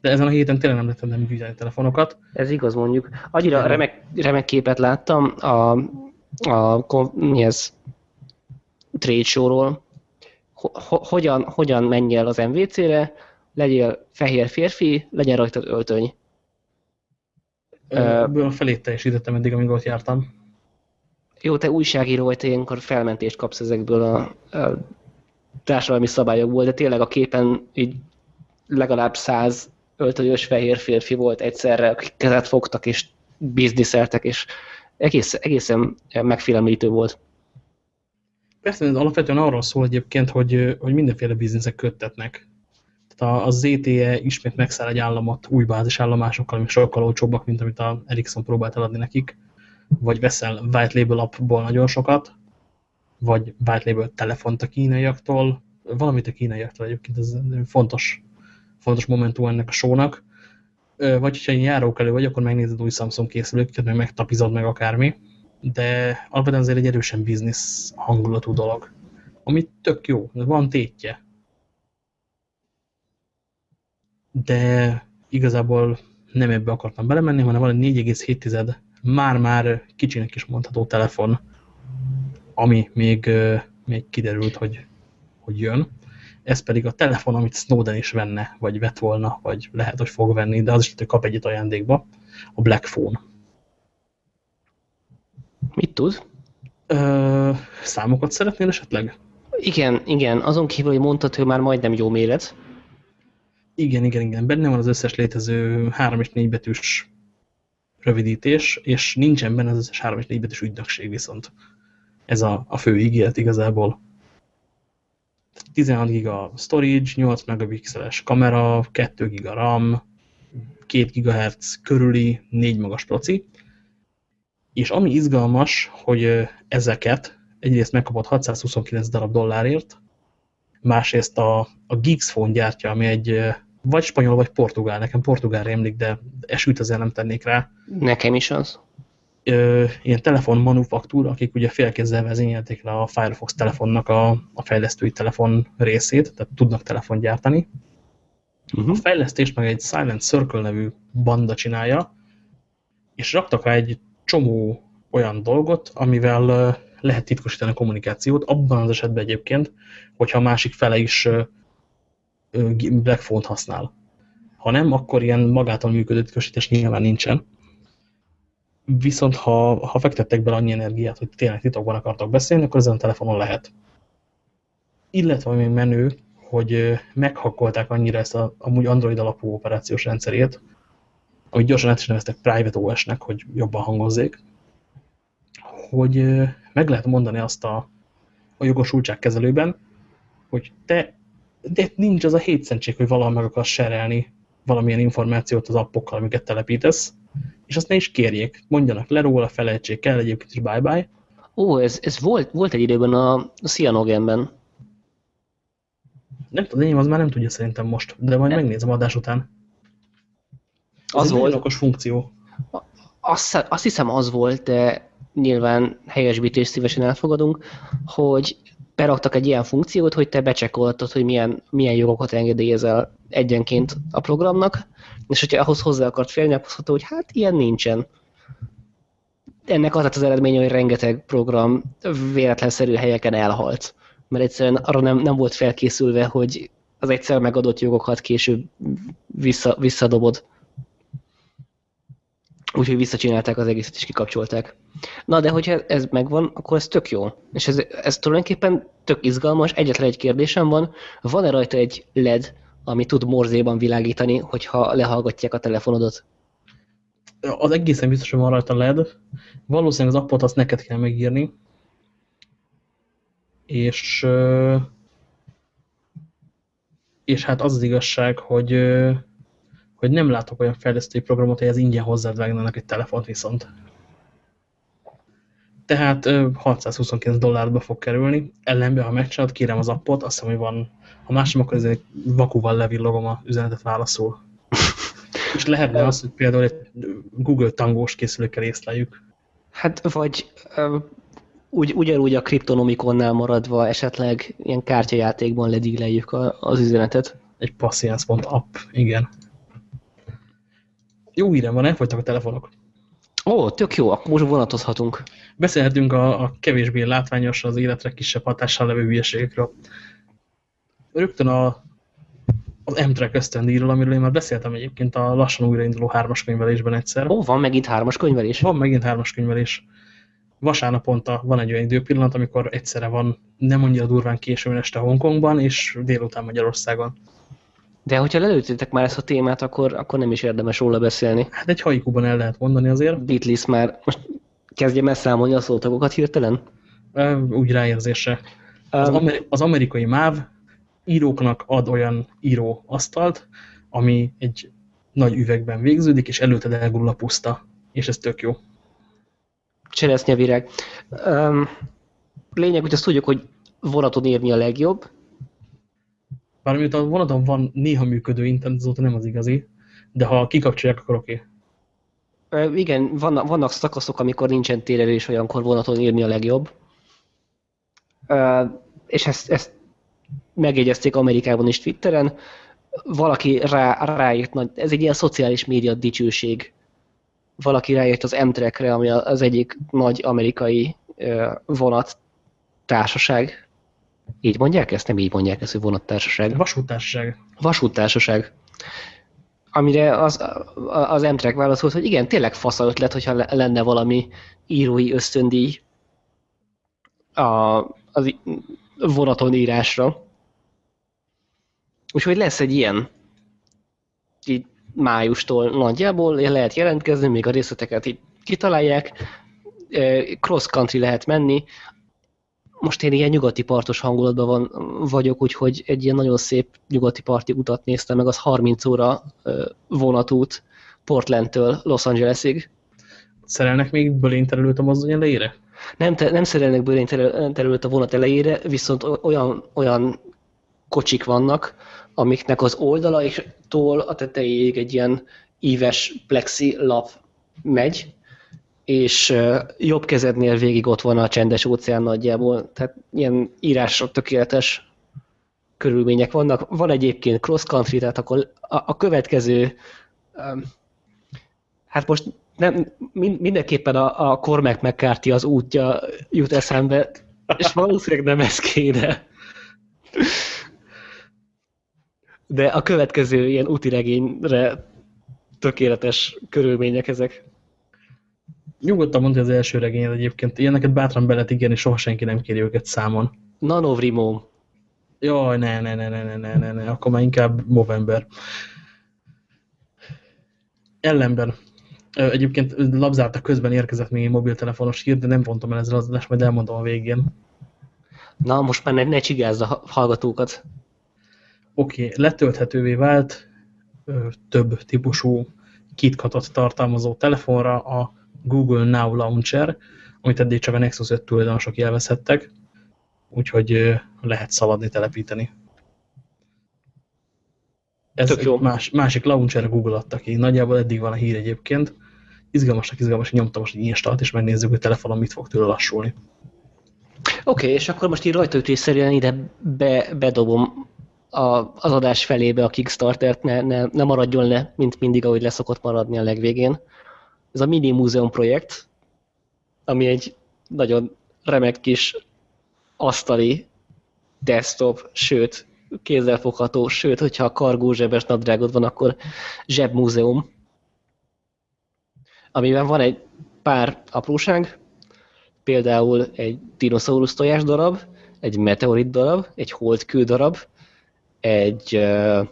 de ezen a héten tényleg nem lettem nem gyűjteni telefonokat. Ez igaz mondjuk. Annyira remek, remek képet láttam a, a mi ez, trade show-ról. Ho, ho, hogyan, hogyan menj el az MVC-re, legyél fehér férfi, legyen rajtad öltöny. Ebből a felét teljesítettem eddig, amíg ott jártam. Jó, te újságíró vagy, te ilyenkor felmentést kapsz ezekből a, a társadalmi szabályokból, de tényleg a képen így legalább száz öltönyös fehér férfi volt egyszerre, akik kezet fogtak és bizniszeltek, és egész, egészen megfélemlítő volt. Persze, ez alapvetően arról szól egyébként, hogy, hogy mindenféle bizniszek köttetnek. Tehát a, ZTE ismét megszáll egy államot új bázisállomásokkal, amik sokkal olcsóbbak, mint amit a Ericsson próbált eladni nekik. Vagy veszel white label appból nagyon sokat, vagy white label telefont a kínaiaktól, valamit a kínaiaktól egyébként, ez fontos, fontos momentum ennek a sónak. Vagy hogyha én járókelő vagy, akkor megnézed új Samsung készülőket, meg megtapizod meg akármi de alapvetően azért egy erősen biznisz hangulatú dolog, ami tök jó, van tétje. De igazából nem ebbe akartam belemenni, hanem van egy 4,7 már-már kicsinek is mondható telefon, ami még, még kiderült, hogy, hogy jön. Ez pedig a telefon, amit Snowden is venne, vagy vett volna, vagy lehet, hogy fog venni, de az is, hogy kap egyet ajándékba, a Black Phone. Mit tud? Ö, számokat szeretnél esetleg? Igen, igen. Azon kívül, hogy mondtad, hogy már majdnem jó méret. Igen, igen, igen. Benne van az összes létező 3 és 4 betűs rövidítés, és nincsen benne az összes 3 és 4 betűs ügynökség viszont. Ez a, a fő ígéret igazából. 16 giga storage, 8 megapixeles kamera, 2 giga RAM, 2 GHz körüli, 4 magas proci, és ami izgalmas, hogy ezeket egyrészt megkapott 629 darab dollárért, másrészt a, a Geeks Phone gyártja, ami egy vagy spanyol, vagy portugál. Nekem portugál rémlik, de esült azért nem tennék rá. Nekem is az. Ö, ilyen telefon manufaktúra, akik ugye félkézzel vezényelték le a Firefox telefonnak a, a fejlesztői telefon részét, tehát tudnak telefon gyártani. Uh -huh. A fejlesztést meg egy Silent Circle nevű banda csinálja, és raktak rá egy csomó olyan dolgot, amivel lehet titkosítani a kommunikációt, abban az esetben egyébként, hogyha a másik fele is Black Phone-t használ. Ha nem, akkor ilyen magától működő titkosítás nyilván nincsen. Viszont ha, ha fektettek bele annyi energiát, hogy tényleg titokban akartak beszélni, akkor ezen a telefonon lehet. Illetve még menő, hogy meghakkolták annyira ezt a, amúgy Android alapú operációs rendszerét, amit gyorsan át is neveztek Private OS-nek, hogy jobban hangozzék, hogy meg lehet mondani azt a, a jogosultságkezelőben, hogy te, de nincs az a hétszentség, hogy valahol meg akarsz serelni valamilyen információt az appokkal, amiket telepítesz, és azt ne is kérjék, mondjanak le róla, felejtsék el, egyébként is bye-bye. Ó, ez, ez volt, volt egy időben a, a Cyanogenben. Nem tudom, én az már nem tudja szerintem most, de majd nem. megnézem adás után. Az, az volt. okos funkció. Azt, azt hiszem az volt, de nyilván helyesbítést szívesen elfogadunk, hogy beraktak egy ilyen funkciót, hogy te becsekoltad, hogy milyen, milyen jogokat engedélyezel egyenként a programnak, és hogyha ahhoz hozzá akart félni, akkor mondta, hogy hát ilyen nincsen. Ennek az lett az eredménye, hogy rengeteg program véletlenszerű helyeken elhalt, mert egyszerűen arra nem, nem volt felkészülve, hogy az egyszer megadott jogokat később vissza, visszadobod. Úgyhogy visszacsinálták az egészet és kikapcsolták. Na, de hogyha ez megvan, akkor ez tök jó. És ez, ez tulajdonképpen tök izgalmas. Egyetlen egy kérdésem van, van-e rajta egy LED, ami tud morzéban világítani, hogyha lehallgatják a telefonodat? Az egészen biztos, hogy van rajta LED. Valószínűleg az appot azt neked kell megírni. És és hát az az igazság, hogy hogy nem látok olyan fejlesztői programot, hogy ez ingyen hozzád vágnának egy telefont viszont. Tehát 629 dollárba fog kerülni. Ellenben, ha megcsinálod, kérem az appot, azt hiszem, hogy van, ha más nem, akkor ezért vakúval levillogom a üzenetet válaszol. És lehetne az, hogy például egy Google tangós készülőkkel észleljük. Hát, vagy úgy, ugyanúgy a kriptonomikonnál maradva esetleg ilyen kártyajátékban ledíleljük az üzenetet. Egy passions.app, igen. Jó hírem van, elfogytak a telefonok. Ó, tök jó, akkor most vonatozhatunk. Beszélhetünk a, a kevésbé látványos, az életre kisebb hatással levő hülyeségekről. Rögtön a, az M-Track ösztöndíjról, amiről én már beszéltem egyébként a lassan újrainduló hármas könyvelésben egyszer. Ó, van megint hármas könyvelés? Van megint hármas könyvelés. vasárnaponta van egy olyan időpillanat, amikor egyszerre van nem annyira durván későn este Hongkongban, és délután Magyarországon. De hogyha lelőttétek már ezt a témát, akkor, akkor nem is érdemes róla beszélni. Hát egy haikuban el lehet mondani azért. Beatles már, most kezdjem el számolni a szótagokat hirtelen? Úgy ráérzése. Az, amer az amerikai MÁV íróknak ad olyan író asztalt, ami egy nagy üvegben végződik, és előtte elgurul a puszta. És ez tök jó. Cseresznyevirág. Um, lényeg, hogy azt tudjuk, hogy vonaton írni a legjobb. Bár miután vonaton van néha működő internet, azóta nem az igazi, de ha kikapcsolják, akkor oké. Okay. Uh, igen, vannak, vannak szakaszok, amikor nincsen térelés, olyankor vonaton írni a legjobb. Uh, és ezt, ezt megjegyezték Amerikában is Twitteren. Valaki rá, ráírt, ez egy ilyen szociális média dicsőség valaki rájött az Amtrekre, ami az egyik nagy amerikai vonat társaság. Így mondják ezt? Nem így mondják ezt, hogy vonattársaság. Vasútársaság. Vasútársaság. Amire az, az Amtrak válaszolt, hogy igen, tényleg fasz ötlet, hogyha lenne valami írói ösztöndíj a, az vonaton írásra. Úgyhogy lesz egy ilyen. Így májustól nagyjából lehet jelentkezni, még a részleteket itt kitalálják. Cross country lehet menni. Most én ilyen nyugati partos hangulatban van, vagyok, úgyhogy egy ilyen nagyon szép nyugati parti utat néztem meg, az 30 óra vonatút Portlandtől Los Angelesig. Szerelnek még bölényterelőt a mozdony elejére? Nem, te, nem szerelnek bölényterelőt a vonat elejére, viszont olyan, olyan kocsik vannak, amiknek az oldala és tól a tetejéig egy ilyen íves plexi lap megy, és jobb kezednél végig ott van a csendes óceán nagyjából, tehát ilyen írások tökéletes körülmények vannak. Van egyébként cross country, tehát akkor a következő, hát most nem, mindenképpen a, a Cormac McCarthy az útja jut eszembe, és valószínűleg nem ez kéne de a következő ilyen regényre tökéletes körülmények ezek. Nyugodtan mondta az első regényed egyébként. Ilyeneket bátran be lehet ígérni, soha senki nem kéri őket számon. Nanovrimó. Jaj, ne, ne, ne, ne, ne, ne, ne, ne, akkor már inkább Movember. Ellenben. Egyébként labzárta közben érkezett még egy mobiltelefonos hír, de nem vontam el ezzel az adást, majd elmondom a végén. Na, most már ne, ne csigázz a hallgatókat. Oké, okay, letölthetővé vált ö, több típusú KitKatot tartalmazó telefonra a Google Now Launcher, amit eddig csak a Nexus 5 tulajdonosok élvezhettek, úgyhogy ö, lehet szaladni, telepíteni. Ez Tök jó. Más, másik launcher Google adta ki. Nagyjából eddig van a hír egyébként. Izgalmasnak izgalmas, hogy nyomtam most egy installt, és megnézzük, hogy telefonon mit fog tőle lassulni. Oké, okay, és akkor most így rajtaütésszerűen ide be, bedobom a, az adás felébe a Kickstartert, ne, ne, ne maradjon le, mint mindig, ahogy leszokott maradni a legvégén. Ez a Mini Múzeum projekt, ami egy nagyon remek kis asztali desktop, sőt, kézzelfogható, sőt, hogyha a kargó zsebes nadrágod van, akkor zsebmúzeum, amiben van egy pár apróság, például egy dinoszaurusz tojás darab, egy meteorit darab, egy holdkő darab, egy uh,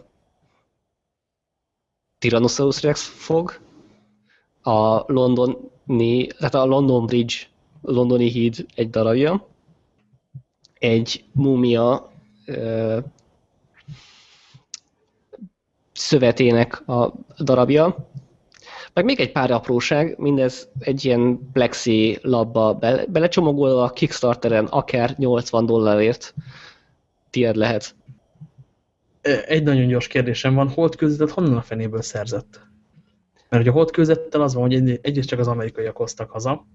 Tyrannosaurus Rex fog, a londoni, tehát a London Bridge, londoni híd egy darabja, egy múmia uh, szövetének a darabja, meg még egy pár apróság, mindez egy ilyen plexi labba be, belecsomagolva a Kickstarteren akár 80 dollárért tiéd lehet egy nagyon gyors kérdésem van, holdkőzetet honnan a fenéből szerzett? Mert ugye a holdkőzettel az van, hogy egyrészt csak az amerikaiak hoztak haza,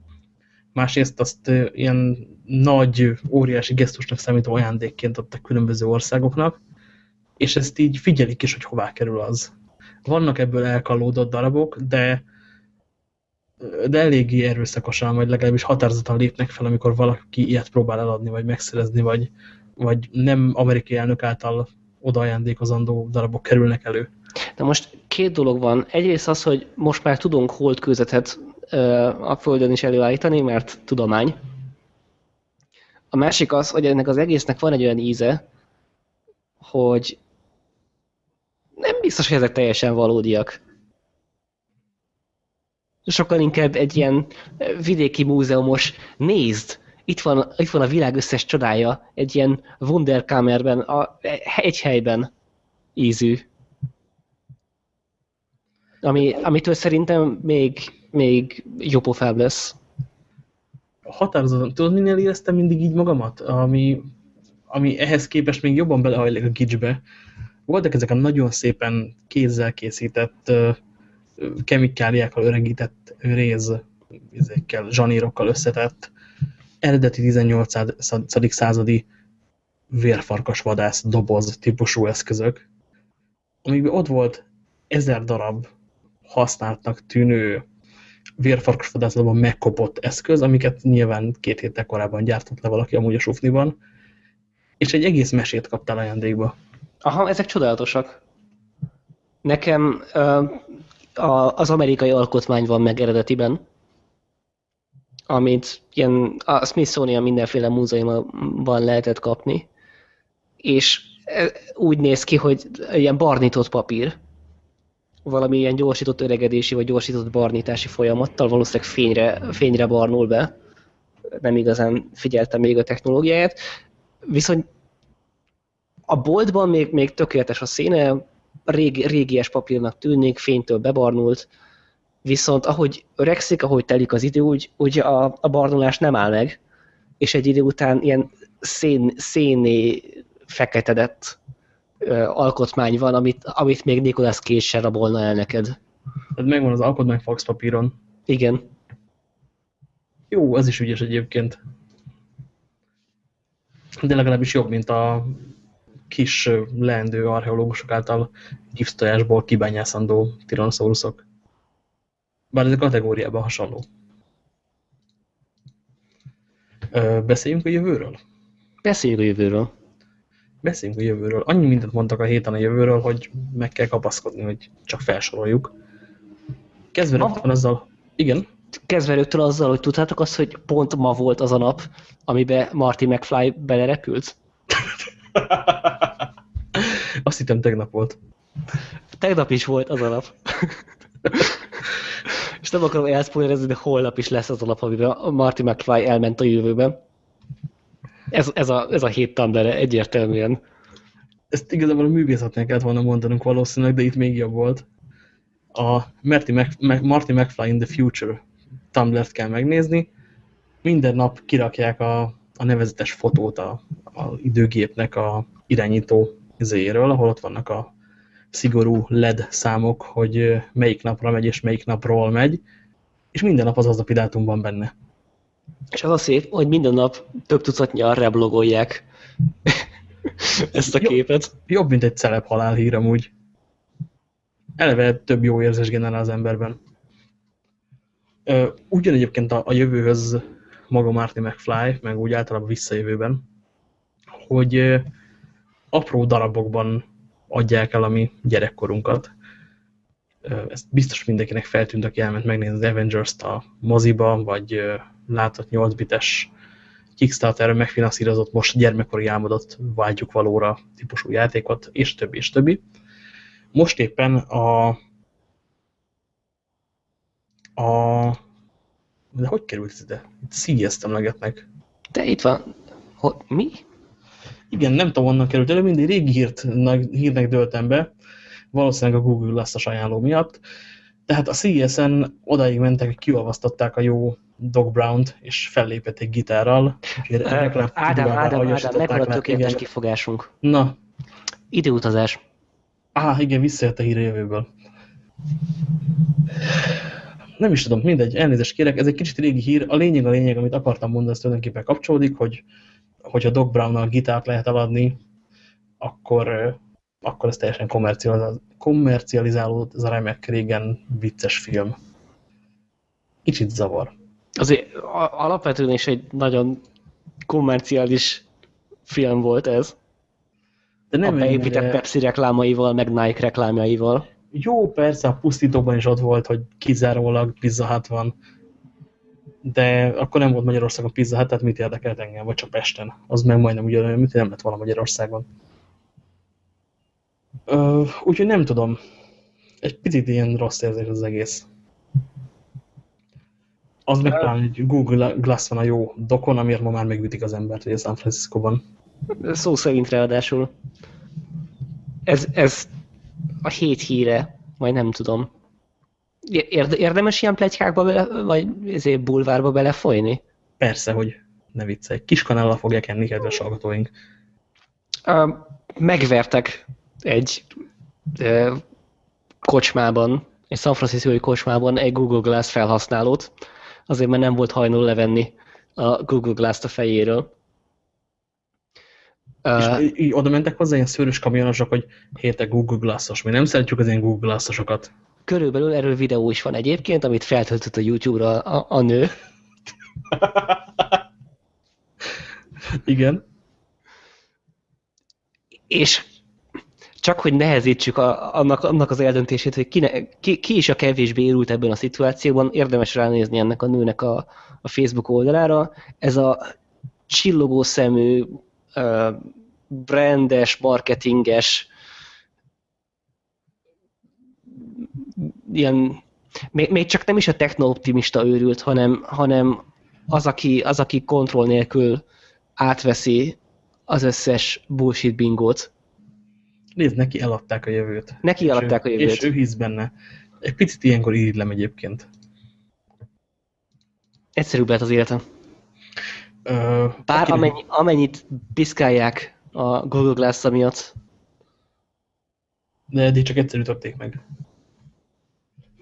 másrészt azt ilyen nagy, óriási gesztusnak számító ajándékként adtak különböző országoknak, és ezt így figyelik is, hogy hová kerül az. Vannak ebből elkalódott darabok, de, de eléggé erőszakosan, vagy legalábbis határozottan lépnek fel, amikor valaki ilyet próbál eladni, vagy megszerezni, vagy, vagy nem amerikai elnök által oda ajándékozandó darabok kerülnek elő. De most két dolog van. Egyrészt az, hogy most már tudunk holdkőzetet a Földön is előállítani, mert tudomány. A másik az, hogy ennek az egésznek van egy olyan íze, hogy nem biztos, hogy ezek teljesen valódiak. Sokkal inkább egy ilyen vidéki múzeumos, nézd, itt van, itt van a világ összes csodája, egy ilyen Wunderkammerben, a, egy helyben ízű. Ami, amitől szerintem még, még jópofább lesz. Határozottan. Tudod, minél éreztem mindig így magamat? Ami, ami ehhez képest még jobban belehajlik a kicsbe. Voltak ezek a nagyon szépen kézzel készített, kemikáliákkal öregített réz, zsanírokkal összetett, eredeti 18. századi vérfarkas vadász doboz típusú eszközök, amikben ott volt ezer darab használtnak tűnő vérfarkas vadászatban megkopott eszköz, amiket nyilván két héttel korábban gyártott le valaki amúgy a sufniban, és egy egész mesét kaptál ajándékba. Aha, ezek csodálatosak. Nekem uh, az amerikai alkotmány van meg eredetiben, amit ilyen, a Smithsonian mindenféle múzeumban lehetett kapni, és e, úgy néz ki, hogy ilyen barnított papír, valami ilyen gyorsított öregedési vagy gyorsított barnítási folyamattal valószínűleg fényre, fényre barnul be. Nem igazán figyeltem még a technológiáját. Viszont a boltban még, még tökéletes a színe, régi, régies papírnak tűnik, fénytől bebarnult, viszont ahogy öregszik, ahogy telik az idő, úgy, úgy a, a barnulás nem áll meg, és egy idő után ilyen szén, széné feketedett ö, alkotmány van, amit, amit még Nicolas Cage se rabolna el neked. Tehát megvan az alkotmány fax papíron. Igen. Jó, az is ügyes egyébként. De legalábbis jobb, mint a kis leendő archeológusok által gipsztojásból kibányászandó tiranosaurusok. Bár ez a kategóriában hasonló. Beszéljünk a jövőről? Beszéljünk a jövőről. Beszéljünk a jövőről. Annyi mindent mondtak a héten a jövőről, hogy meg kell kapaszkodni, hogy csak felsoroljuk. Kezdve rögtön azzal... Igen? Kezdve rögtön azzal, hogy tudtátok azt, hogy pont ma volt az a nap, amiben Marty McFly belerepült? Azt hittem tegnap volt. Tegnap is volt az a nap. És nem akarom elszpoilerezni, de holnap is lesz az a nap, amiben Marty McFly elment a jövőben. Ez, ez, a, ez a hét Tumblr egyértelműen. Ezt igazából a művészetnek kellett volna mondanunk valószínűleg, de itt még jobb volt. A Marty, Mc, Marty McFly in the Future Tumblr-t kell megnézni. Minden nap kirakják a, a nevezetes fotót a, a időgépnek a irányító izéről, ahol ott vannak a szigorú LED számok, hogy melyik napra megy és melyik napról megy, és minden nap az aznapi dátum van benne. És az a szép, hogy minden nap több tucatnyal reblogolják ezt a képet. Jobb, jobb, mint egy celeb halálhír amúgy. Eleve több jó érzés generál az emberben. Ugyan egyébként a, a jövőhöz maga Marty McFly, meg úgy általában visszajövőben, hogy apró darabokban adják el a mi gyerekkorunkat. Ezt biztos mindenkinek feltűnt, aki elment megnézni az Avengers-t a moziba, vagy látott 8 bites Kickstarter-ről megfinanszírozott, most gyermekkori álmodott vágyjuk valóra típusú játékot, és többi, és többi. Most éppen a a de hogy került ide? CES-t emlegetnek. De itt van. Hogy, mi? Igen, nem tudom, onnan került elő, mindig régi hírt, hírnek döltem be, valószínűleg a Google lesz a ajánló miatt. Tehát a CES-en odáig mentek, hogy kiolvasztották a jó Doc Brown-t, és fellépett egy gitárral. Ádám, Ádám, Ádám, mekkora tökéletes kifogásunk. Na. Időutazás. Á, igen, visszajött a hír jövőből. Nem is tudom, mindegy, elnézést kérek, ez egy kicsit régi hír. A lényeg a lényeg, amit akartam mondani, az tulajdonképpen kapcsolódik, hogy hogyha Doc Brown-nal gitárt lehet eladni, akkor, akkor ez teljesen kommercializálódott ez a remek régen vicces film. Kicsit zavar. Azért alapvetően is egy nagyon kommerciális film volt ez. De nem a beépített ennyire... Pepsi reklámaival, meg Nike reklámjaival. Jó, persze, a pusztítóban is ott volt, hogy kizárólag Pizza Hut van, de akkor nem volt Magyarországon pizza, hát tehát mit érdekelt engem, vagy csak Pesten. Az meg majdnem ugyanolyan, mint nem lett volna Magyarországon. Úgyhogy nem tudom. Egy picit ilyen rossz érzés az egész. Az meg talán egy Google Glass van a jó dokon, amiért ma már megütik az embert, ugye San Francisco-ban. Szó szerint ráadásul. Ez, ez a hét híre, vagy nem tudom. Érdemes ilyen plegykákba bele, vagy ezért bulvárba belefolyni? Persze, hogy ne viccelj. Kis kanállal fogják enni, kedves hallgatóink. Uh, megvertek egy uh, kocsmában, egy San Francisco kocsmában egy Google Glass felhasználót, azért mert nem volt hajlandó levenni a Google Glass-t a fejéről. És uh, így oda mentek hozzá ilyen szőrös kamionosok, hogy hétek Google Glass-os. Mi nem szeretjük az ilyen Google Glass-osokat. Körülbelül erről videó is van egyébként, amit feltöltött a YouTube-ra a, a nő. Igen. És csak hogy nehezítsük a, annak, annak az eldöntését, hogy ki, ne, ki, ki is a kevésbé érült ebben a szituációban, érdemes ránézni ennek a nőnek a, a Facebook oldalára. Ez a csillogó szemű, brandes, marketinges, ilyen, még, még csak nem is a techno-optimista őrült, hanem, hanem az, aki, az, aki kontroll nélkül átveszi az összes bullshit bingót, Nézd, neki eladták a jövőt. Neki eladták ő, a jövőt. És ő hisz benne. Egy picit ilyenkor irigylem egyébként. Egyszerűbb lett az életem. Ö, Bár amennyi, amennyit piszkálják a Google Glass miatt. De eddig csak egyszerű ütötték meg.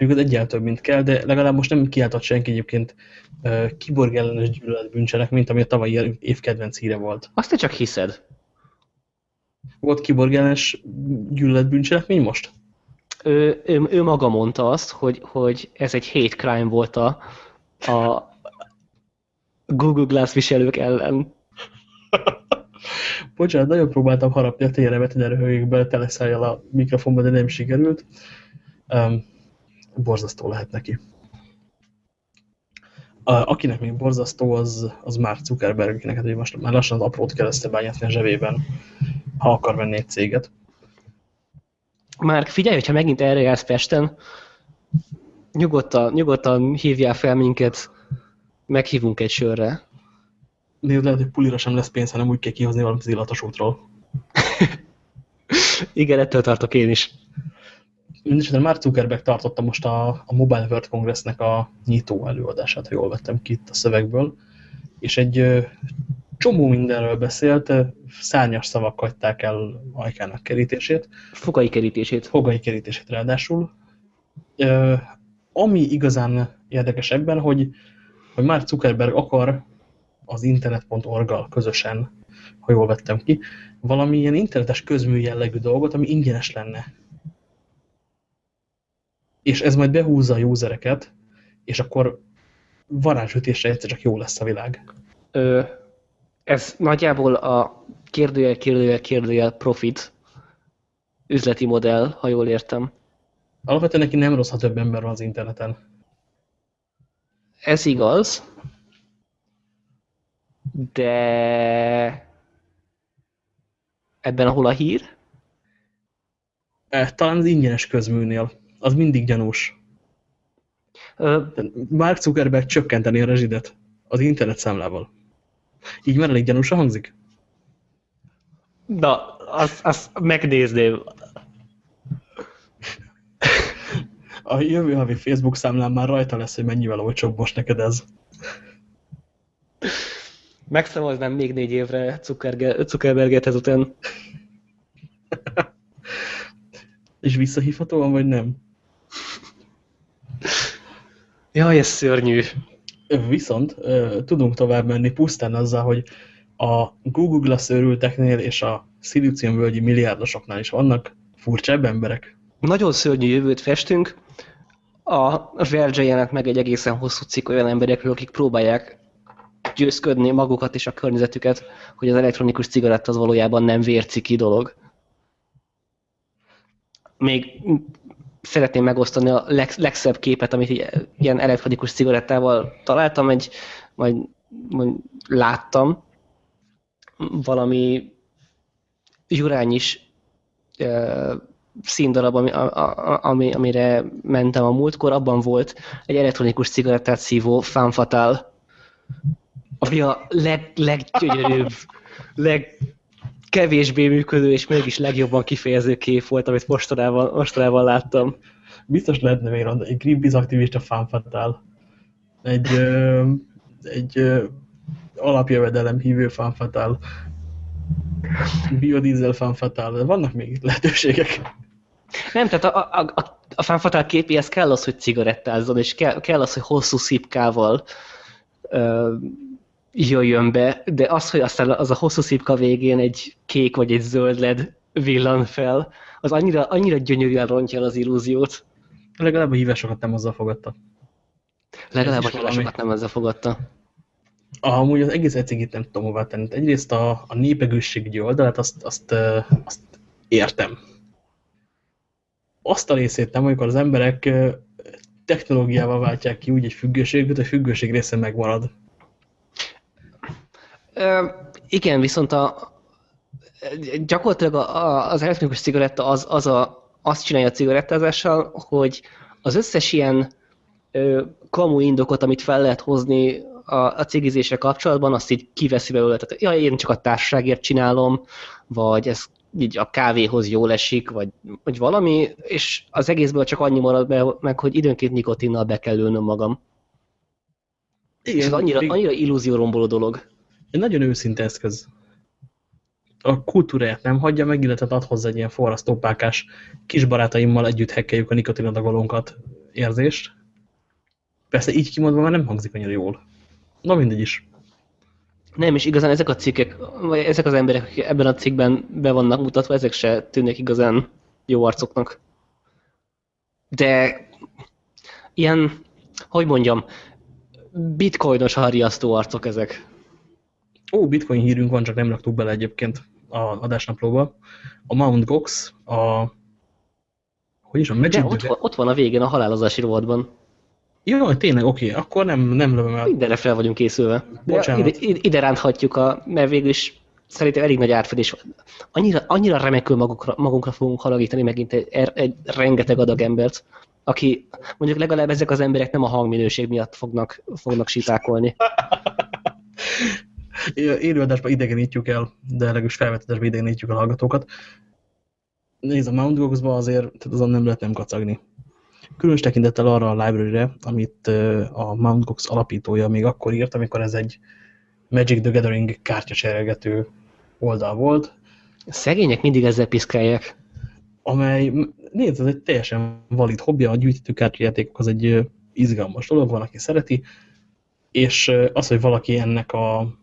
Még egyáltalán több, mint kell, de legalább most nem kiáltott senki egyébként uh, kiborg ellenes gyűlöletbűncselek, mint ami a tavalyi év kedvenc híre volt. Azt te csak hiszed. Volt kiborgálás gyűlöletbűncselekmény most? Ő, ő, ő maga mondta azt, hogy, hogy ez egy hate crime volt a, a Google Glass viselők ellen. Bocsánat, nagyon próbáltam harapni a téremet, hogy röhögjék bele teleszájjal a mikrofonba, de nem sikerült. Um, borzasztó lehet neki. A, akinek még borzasztó, az, az Mark Zuckerberg, akinek hát, most már lassan az aprót kereszte bányászni a zsebében ha akar venni egy céget. Márk, figyelj, hogyha megint erre jársz Pesten, nyugodtan, nyugodtan hívjál fel minket, meghívunk egy sörre. Nézd, lehet, hogy pulira sem lesz pénz, hanem úgy kell kihozni valamit az illatos útról. Igen, ettől tartok én is. Mindenesetre már Zuckerberg tartotta most a, a Mobile World Congressnek a nyitó előadását, ha jól vettem ki itt a szövegből, és egy csomó mindenről beszélt, szárnyas szavak hagyták el ajkának kerítését. Fogai kerítését. Fogai kerítését ráadásul. Ami igazán érdekes ebben, hogy, hogy Mark Zuckerberg akar az internet.org-gal közösen, ha jól vettem ki, valami ilyen internetes közmű jellegű dolgot, ami ingyenes lenne. És ez majd behúzza a usereket, és akkor varázsütésre egyszer csak jó lesz a világ. Ö, ez nagyjából a kérdőjel, kérdőjel, kérdőjel profit üzleti modell, ha jól értem. Alapvetően neki nem rossz, ha több ember van az interneten. Ez igaz, de ebben ahol a hír? E, talán az ingyenes közműnél. Az mindig gyanús. Ö... Mark Zuckerberg csökkenteni a rezsidet az internet számlával. Így már elég gyanúsan hangzik? Na, azt, azt megnézném. A jövő havi Facebook számlán már rajta lesz, hogy mennyivel olcsóbb most neked ez. Megszámoznám még négy évre Zuckerberget ezután. És visszahívhatóan, vagy nem? Jaj, ez szörnyű. Viszont tudunk tovább menni pusztán azzal, hogy a Google Glass őrülteknél és a völgyi milliárdosoknál is vannak furcsább emberek. Nagyon szörnyű jövőt festünk. A Verge jelent meg egy egészen hosszú cikk olyan emberekről, akik próbálják győzködni magukat és a környezetüket, hogy az elektronikus cigaretta az valójában nem vérciki dolog. Még szeretném megosztani a leg, legszebb képet, amit így, ilyen elektronikus cigarettával találtam, egy, majd, majd láttam, valami jurányis uh, színdarab, ami, ami, amire mentem a múltkor, abban volt egy elektronikus cigarettát szívó fanfatal, ami a leg, leggyönyörűbb, legkevésbé működő és mégis legjobban kifejező kép volt, amit mostanában, mostanában láttam. Biztos lehetne még egy Greenpeace aktivista fanfatal. Egy, ö, egy ö, alapjövedelem hívő fanfatal. Biodiesel fanfatal. Vannak még lehetőségek. Nem, tehát a, a, a, a fanfatal képéhez kell az, hogy cigarettázzon, és kell, kell az, hogy hosszú szipkával ö, jöjjön be, de az, hogy aztán az a hosszú szipka végén egy kék vagy egy zöld led villan fel, az annyira, annyira gyönyörűen rontja el az illúziót. Legalább a hívásokat nem azzal fogadta. Legalább a hívásokat nem azzal fogadta. Amúgy az egész ecigét nem tudom hová tenni. Egyrészt a, a népegősségügyi oldalát azt, azt, azt értem. Azt a részét nem, amikor az emberek technológiával váltják ki úgy egy függőséget, a függőség része megmarad. Ö, igen, viszont a, gyakorlatilag a, a, az elektronikus cigaretta az, az a, azt csinálja a cigarettázással, hogy az összes ilyen ö, kamu indokot, amit fel lehet hozni a, a cigizésre kapcsolatban, azt így kiveszi belőle. Tehát, ja, én csak a társaságért csinálom, vagy ez így a kávéhoz jól esik, vagy, vagy valami, és az egészből csak annyi marad be, meg, hogy időnként nikotinnal be kell lőnöm magam. Igen, és ez annyira, annyira illúzióromboló dolog. Egy nagyon őszinte eszköz. A kultúráját nem hagyja meg, illetve ad hozzá egy ilyen forrasztópákás kis barátaimmal együtt hekkeljük a nikotinadagolónkat érzést. Persze így kimondva már nem hangzik annyira jól. Na mindegy is. Nem, és igazán ezek a cikkek, vagy ezek az emberek, akik ebben a cikkben be vannak mutatva, ezek se tűnnek igazán jó arcoknak. De ilyen, hogy mondjam, bitcoinos harriasztó arcok ezek. Ó, bitcoin hírünk van, csak nem raktuk bele egyébként a adásnaplóba. A Mount Gox, a hogy is a Magic De ott van, ott van a végén a halálozási rovatban. Jó, tényleg, oké, okay. akkor nem, nem lövöm el. Mindenre fel vagyunk készülve. De ide, ide ránthatjuk, a, mert végül is szerintem elég nagy árfedés. Annyira, annyira remekül magunkra, magunkra fogunk halagítani megint egy, egy, egy rengeteg adag embert, aki mondjuk legalább ezek az emberek nem a hangminőség miatt fognak, fognak sitákolni. Élőadásban idegenítjük el, de legalábbis felvetetesben idegenítjük a hallgatókat. Nézd, a Mount Gox-ba azért tehát azon nem lehet nem kacagni. Különös tekintettel arra a library-re, amit a Mount Gox alapítója még akkor írt, amikor ez egy Magic the Gathering kártyacserélgető oldal volt. Szegények mindig ezzel piszkálják. Amely, nézd, ez egy teljesen valid hobbja, a gyűjtő kártyajátékok az egy izgalmas dolog, van, aki szereti, és az, hogy valaki ennek a,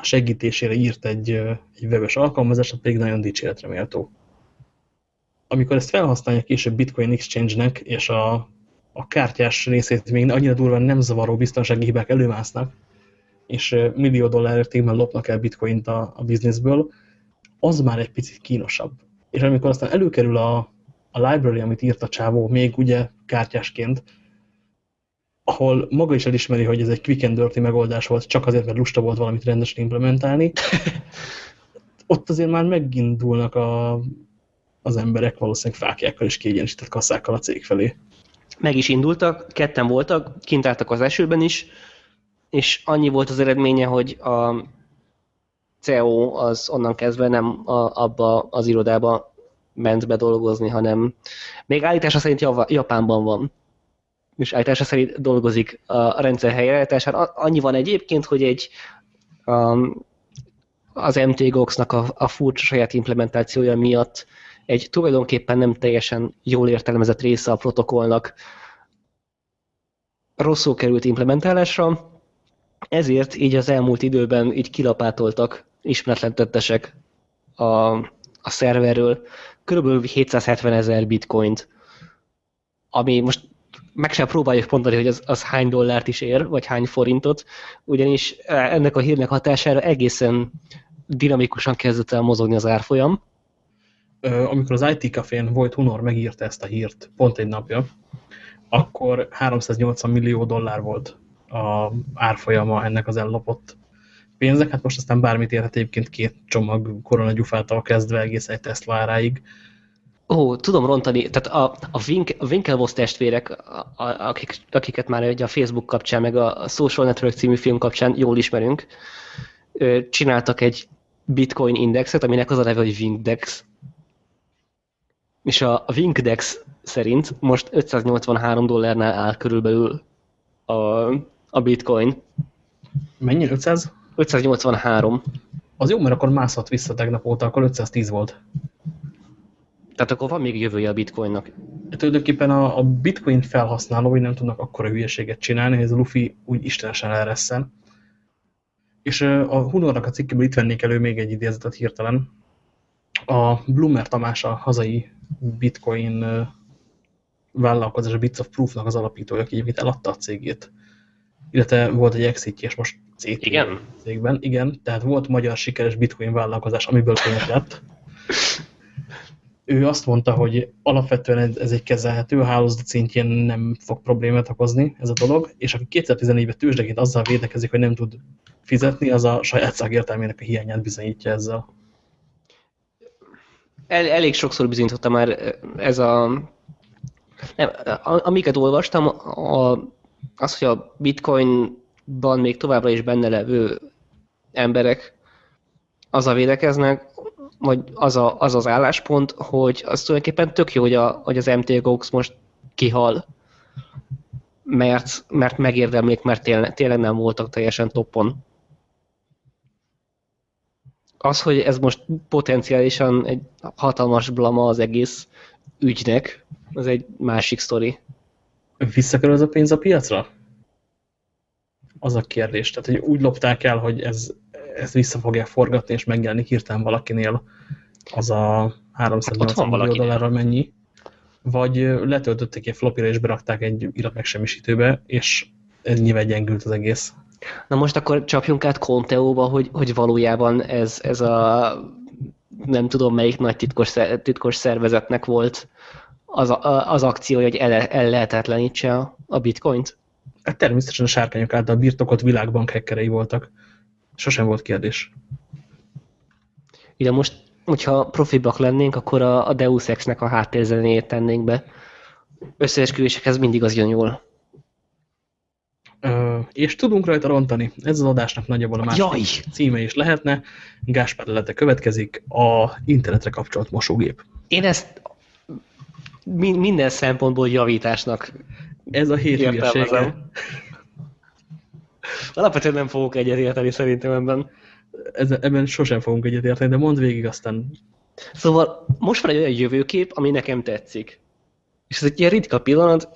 a segítésére írt egy, egy webes alkalmazást, pedig nagyon dicséretre méltó amikor ezt felhasználják később Bitcoin Exchange-nek, és a, a kártyás részét még annyira durván nem zavaró biztonsági hibák előmásznak, és millió dollár értékben lopnak el bitcoint a, a bizniszből, az már egy picit kínosabb. És amikor aztán előkerül a, a library, amit írt a csávó, még ugye kártyásként, ahol maga is elismeri, hogy ez egy quick and dirty megoldás volt, csak azért, mert lusta volt valamit rendesen implementálni, ott azért már megindulnak a, az emberek valószínűleg fákjákkal és kiegyenesített kasszákkal a cég felé. Meg is indultak, ketten voltak, kint álltak az esőben is, és annyi volt az eredménye, hogy a CEO az onnan kezdve nem a, abba az irodába ment be dolgozni, hanem még állítása szerint Java, Japánban van. És állítása szerint dolgozik a rendszer helyreállításán. Annyi van egyébként, hogy egy um, az MTGOX-nak a, a furcsa saját implementációja miatt egy tulajdonképpen nem teljesen jól értelmezett része a protokollnak rosszul került implementálásra, ezért így az elmúlt időben így kilapátoltak ismeretlen tettesek a, a szerverről körülbelül 770 ezer bitcoint, ami most meg sem próbáljuk mondani, hogy az, az hány dollárt is ér, vagy hány forintot, ugyanis ennek a hírnek hatására egészen dinamikusan kezdett el mozogni az árfolyam, amikor az IT Cafén volt Hunor megírta ezt a hírt pont egy napja, akkor 380 millió dollár volt a árfolyama ennek az ellopott pénzek. Hát most aztán bármit érhet egyébként két csomag koronagyufától kezdve egész egy Tesla áráig. Ó, tudom rontani, tehát a, a, Wink, a Winklevoss testvérek, a, a, akik, akiket már ugye a Facebook kapcsán, meg a Social Network című film kapcsán jól ismerünk, csináltak egy Bitcoin indexet, aminek az a neve, hogy Winkdex. És a, a Winkdex szerint most 583 dollárnál áll körülbelül a, a Bitcoin. Mennyi? 500? 583. Az jó, mert akkor mászott vissza tegnap óta, akkor 510 volt. Tehát akkor van még jövője a bitcoinnak. Tulajdonképpen a, a bitcoin felhasználói nem tudnak akkora hülyeséget csinálni, hogy ez a Luffy úgy istenesen elreszen. És a Hunornak a cikkéből itt vennék elő még egy idézetet hirtelen. A Bloomer Tamás, a hazai bitcoin vállalkozás, a Bits of Proof-nak az alapítója, aki egyébként eladta a cégét. Illetve volt egy exit és most CT Igen? cégben. Igen, tehát volt magyar sikeres bitcoin vállalkozás, amiből könyv lett ő azt mondta, hogy alapvetően ez egy kezelhető, hálózat szintjén nem fog problémát okozni ez a dolog, és aki 2014-ben tőzsdeként azzal védekezik, hogy nem tud fizetni, az a saját szakértelmének a hiányát bizonyítja ezzel. El, elég sokszor bizonyította már ez a... Nem, amiket olvastam, a, az, hogy a bitcoinban még továbbra is benne levő emberek az a védekeznek, vagy az, a, az az álláspont, hogy az tulajdonképpen tök jó, hogy, a, hogy az MT Gox most kihal, mert, mert megérdemlik, mert tényleg, tényleg nem voltak teljesen toppon. Az, hogy ez most potenciálisan egy hatalmas blama az egész ügynek, az egy másik sztori. Visszakerül az a pénz a piacra? Az a kérdés. Tehát, hogy úgy lopták el, hogy ez ezt vissza fogják forgatni, és megjelenik hirtelen valakinél az a 380 hát millió dollárra mennyi, vagy letöltötték egy flopira, és berakták egy irat megsemmisítőbe, és nyilván gyengült az egész. Na most akkor csapjunk át Conteóba, hogy, hogy valójában ez, ez a nem tudom melyik nagy titkos, titkos szervezetnek volt az, a, az akció, hogy el, el lehetetlenítse a, a bitcoint? Hát természetesen a sárkányok által birtokott világbank hackerei voltak. Sosem volt kérdés. Ugye most, hogyha profibak lennénk, akkor a, a Deus Ex-nek a háttérzenéjét tennénk be. Összeesküvésekhez mindig az jön jól. Ö, és tudunk rajta rontani. Ez az adásnak nagyjából a másik Jaj! címe is lehetne. Gáspár lelete következik, a internetre kapcsolt mosógép. Én ezt minden szempontból javításnak Ez a hét hülyesége. Alapvetően nem fogok egyetérteni szerintem ebben. Ez, ebben sosem fogunk egyetérteni, de mondd végig aztán. Szóval most van egy olyan jövőkép, ami nekem tetszik. És ez egy ilyen ritka pillanat,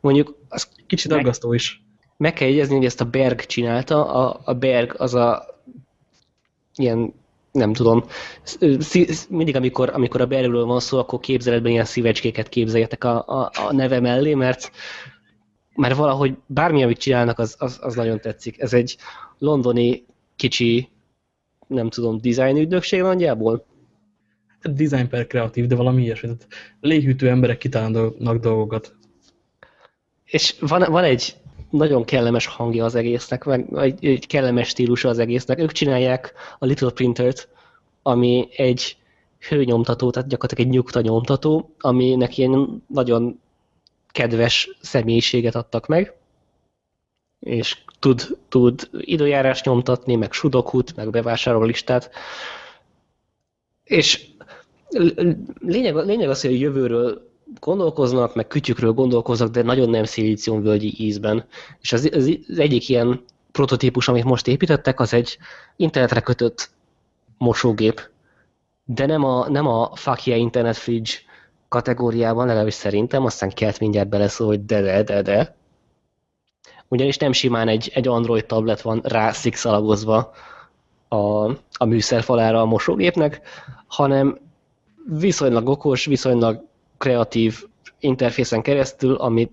mondjuk... Az Kicsit meg, aggasztó is. Meg kell jegyezni, hogy ezt a Berg csinálta. A, a Berg az a ilyen nem tudom, mindig amikor, amikor a Bergről van szó, akkor képzeletben ilyen szívecskéket képzeljetek a, a, a neve mellé, mert mert valahogy bármi, amit csinálnak, az, az, az nagyon tetszik. Ez egy londoni kicsi, nem tudom, design ügynökség nagyjából? Design per kreatív, de valami ilyesmi. Tehát léghűtő emberek kitálnak dolgokat. És van, van egy nagyon kellemes hangja az egésznek, meg egy, egy kellemes stílusa az egésznek. Ők csinálják a Little Printert, ami egy hőnyomtató, tehát gyakorlatilag egy nyugta nyomtató, aminek ilyen nagyon kedves személyiséget adtak meg, és tud, tud időjárás nyomtatni, meg sudokut, meg bevásárlólistát. És lényeg, lényeg az, hogy a jövőről gondolkoznak, meg kütyükről gondolkoznak, de nagyon nem szilíciumvölgyi ízben. És az, az, az egyik ilyen prototípus, amit most építettek, az egy internetre kötött mosógép. De nem a, nem a fuck yeah internet fridge kategóriában, legalábbis szerintem, aztán kelt mindjárt beleszól, hogy de, de, de, de. Ugyanis nem simán egy, egy Android tablet van rá szikszalagozva a, a műszerfalára a mosógépnek, hanem viszonylag okos, viszonylag kreatív interfészen keresztül, amit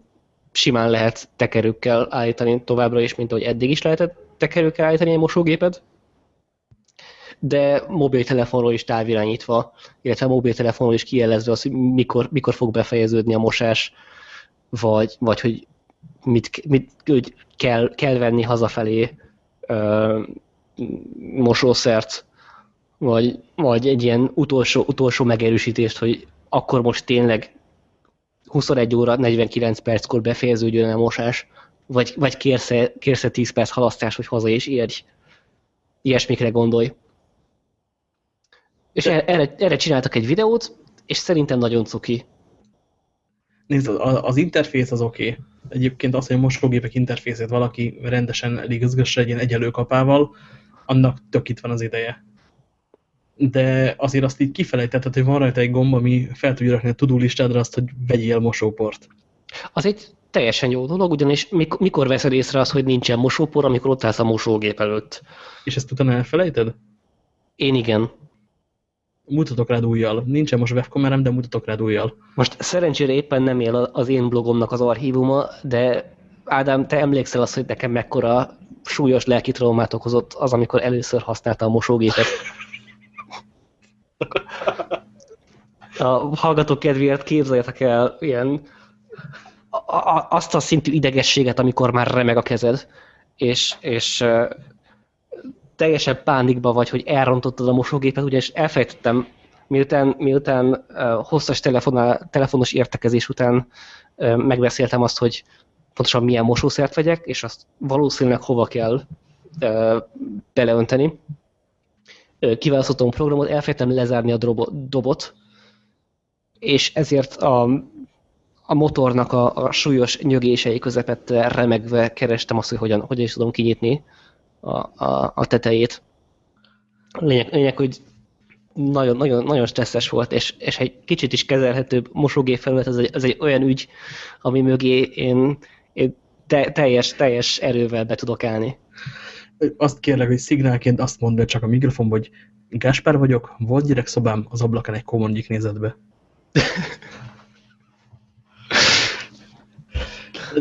simán lehet tekerőkkel állítani továbbra is, mint ahogy eddig is lehetett tekerőkkel állítani egy mosógépet. De mobiltelefonról is távirányítva, illetve mobiltelefonról is kijelezve az, hogy mikor, mikor fog befejeződni a mosás, vagy, vagy hogy mit, mit hogy kell, kell venni hazafelé ö, mosószert, vagy, vagy egy ilyen utolsó, utolsó megerősítést, hogy akkor most tényleg 21 óra 49 perckor befejeződjön a mosás, vagy, vagy kérsz, kérsz 10 perc halasztás, hogy haza és érj. Ilyesmikre gondolj. És erre, erre csináltak egy videót, és szerintem nagyon cuki. Nézd, az interfész az oké. Okay. Egyébként az, hogy a mosógépek interfészét valaki rendesen ligazgassa egy ilyen egyelő kapával, annak tök itt van az ideje. De azért azt így kifelejtetted, hogy van rajta egy gomb, ami fel tudja rakni a tudó listádra azt, hogy vegyél mosóport. Az egy teljesen jó dolog, ugyanis mikor, mikor veszed észre azt, hogy nincsen mosópor, amikor ott állsz a mosógép előtt? És ezt utána elfelejted? Én igen mutatok rád újjal. Nincsen most webkamerám, de mutatok rád újjal. Most szerencsére éppen nem él az én blogomnak az archívuma, de Ádám, te emlékszel azt, hogy nekem mekkora súlyos lelki traumát okozott az, amikor először használta a mosógépet. A hallgatók kedvéért képzeljetek el ilyen a, a, azt a szintű idegességet, amikor már remeg a kezed, és, és teljesen pánikba vagy, hogy elrontottad a mosógépet, ugyanis elfejtettem, miután, miután hosszas telefonos értekezés után megbeszéltem azt, hogy pontosan milyen mosószert vegyek, és azt valószínűleg hova kell beleönteni. Kiválasztottam a programot, elfejtettem lezárni a dobot, és ezért a, a motornak a, a súlyos nyögései közepette remegve kerestem azt, hogy hogyan, hogyan is tudom kinyitni a, a, a tetejét. Lényeg, lényeg hogy nagyon, nagyon, nagyon stresszes volt, és, és egy kicsit is kezelhetőbb mosógép felület, ez egy, ez egy olyan ügy, ami mögé én, én te, teljes, teljes erővel be tudok állni. Azt kérlek, hogy szignálként azt mondd be csak a mikrofon, hogy Gáspár vagyok, volt gyerekszobám, az ablakán egy komondjik nézett be.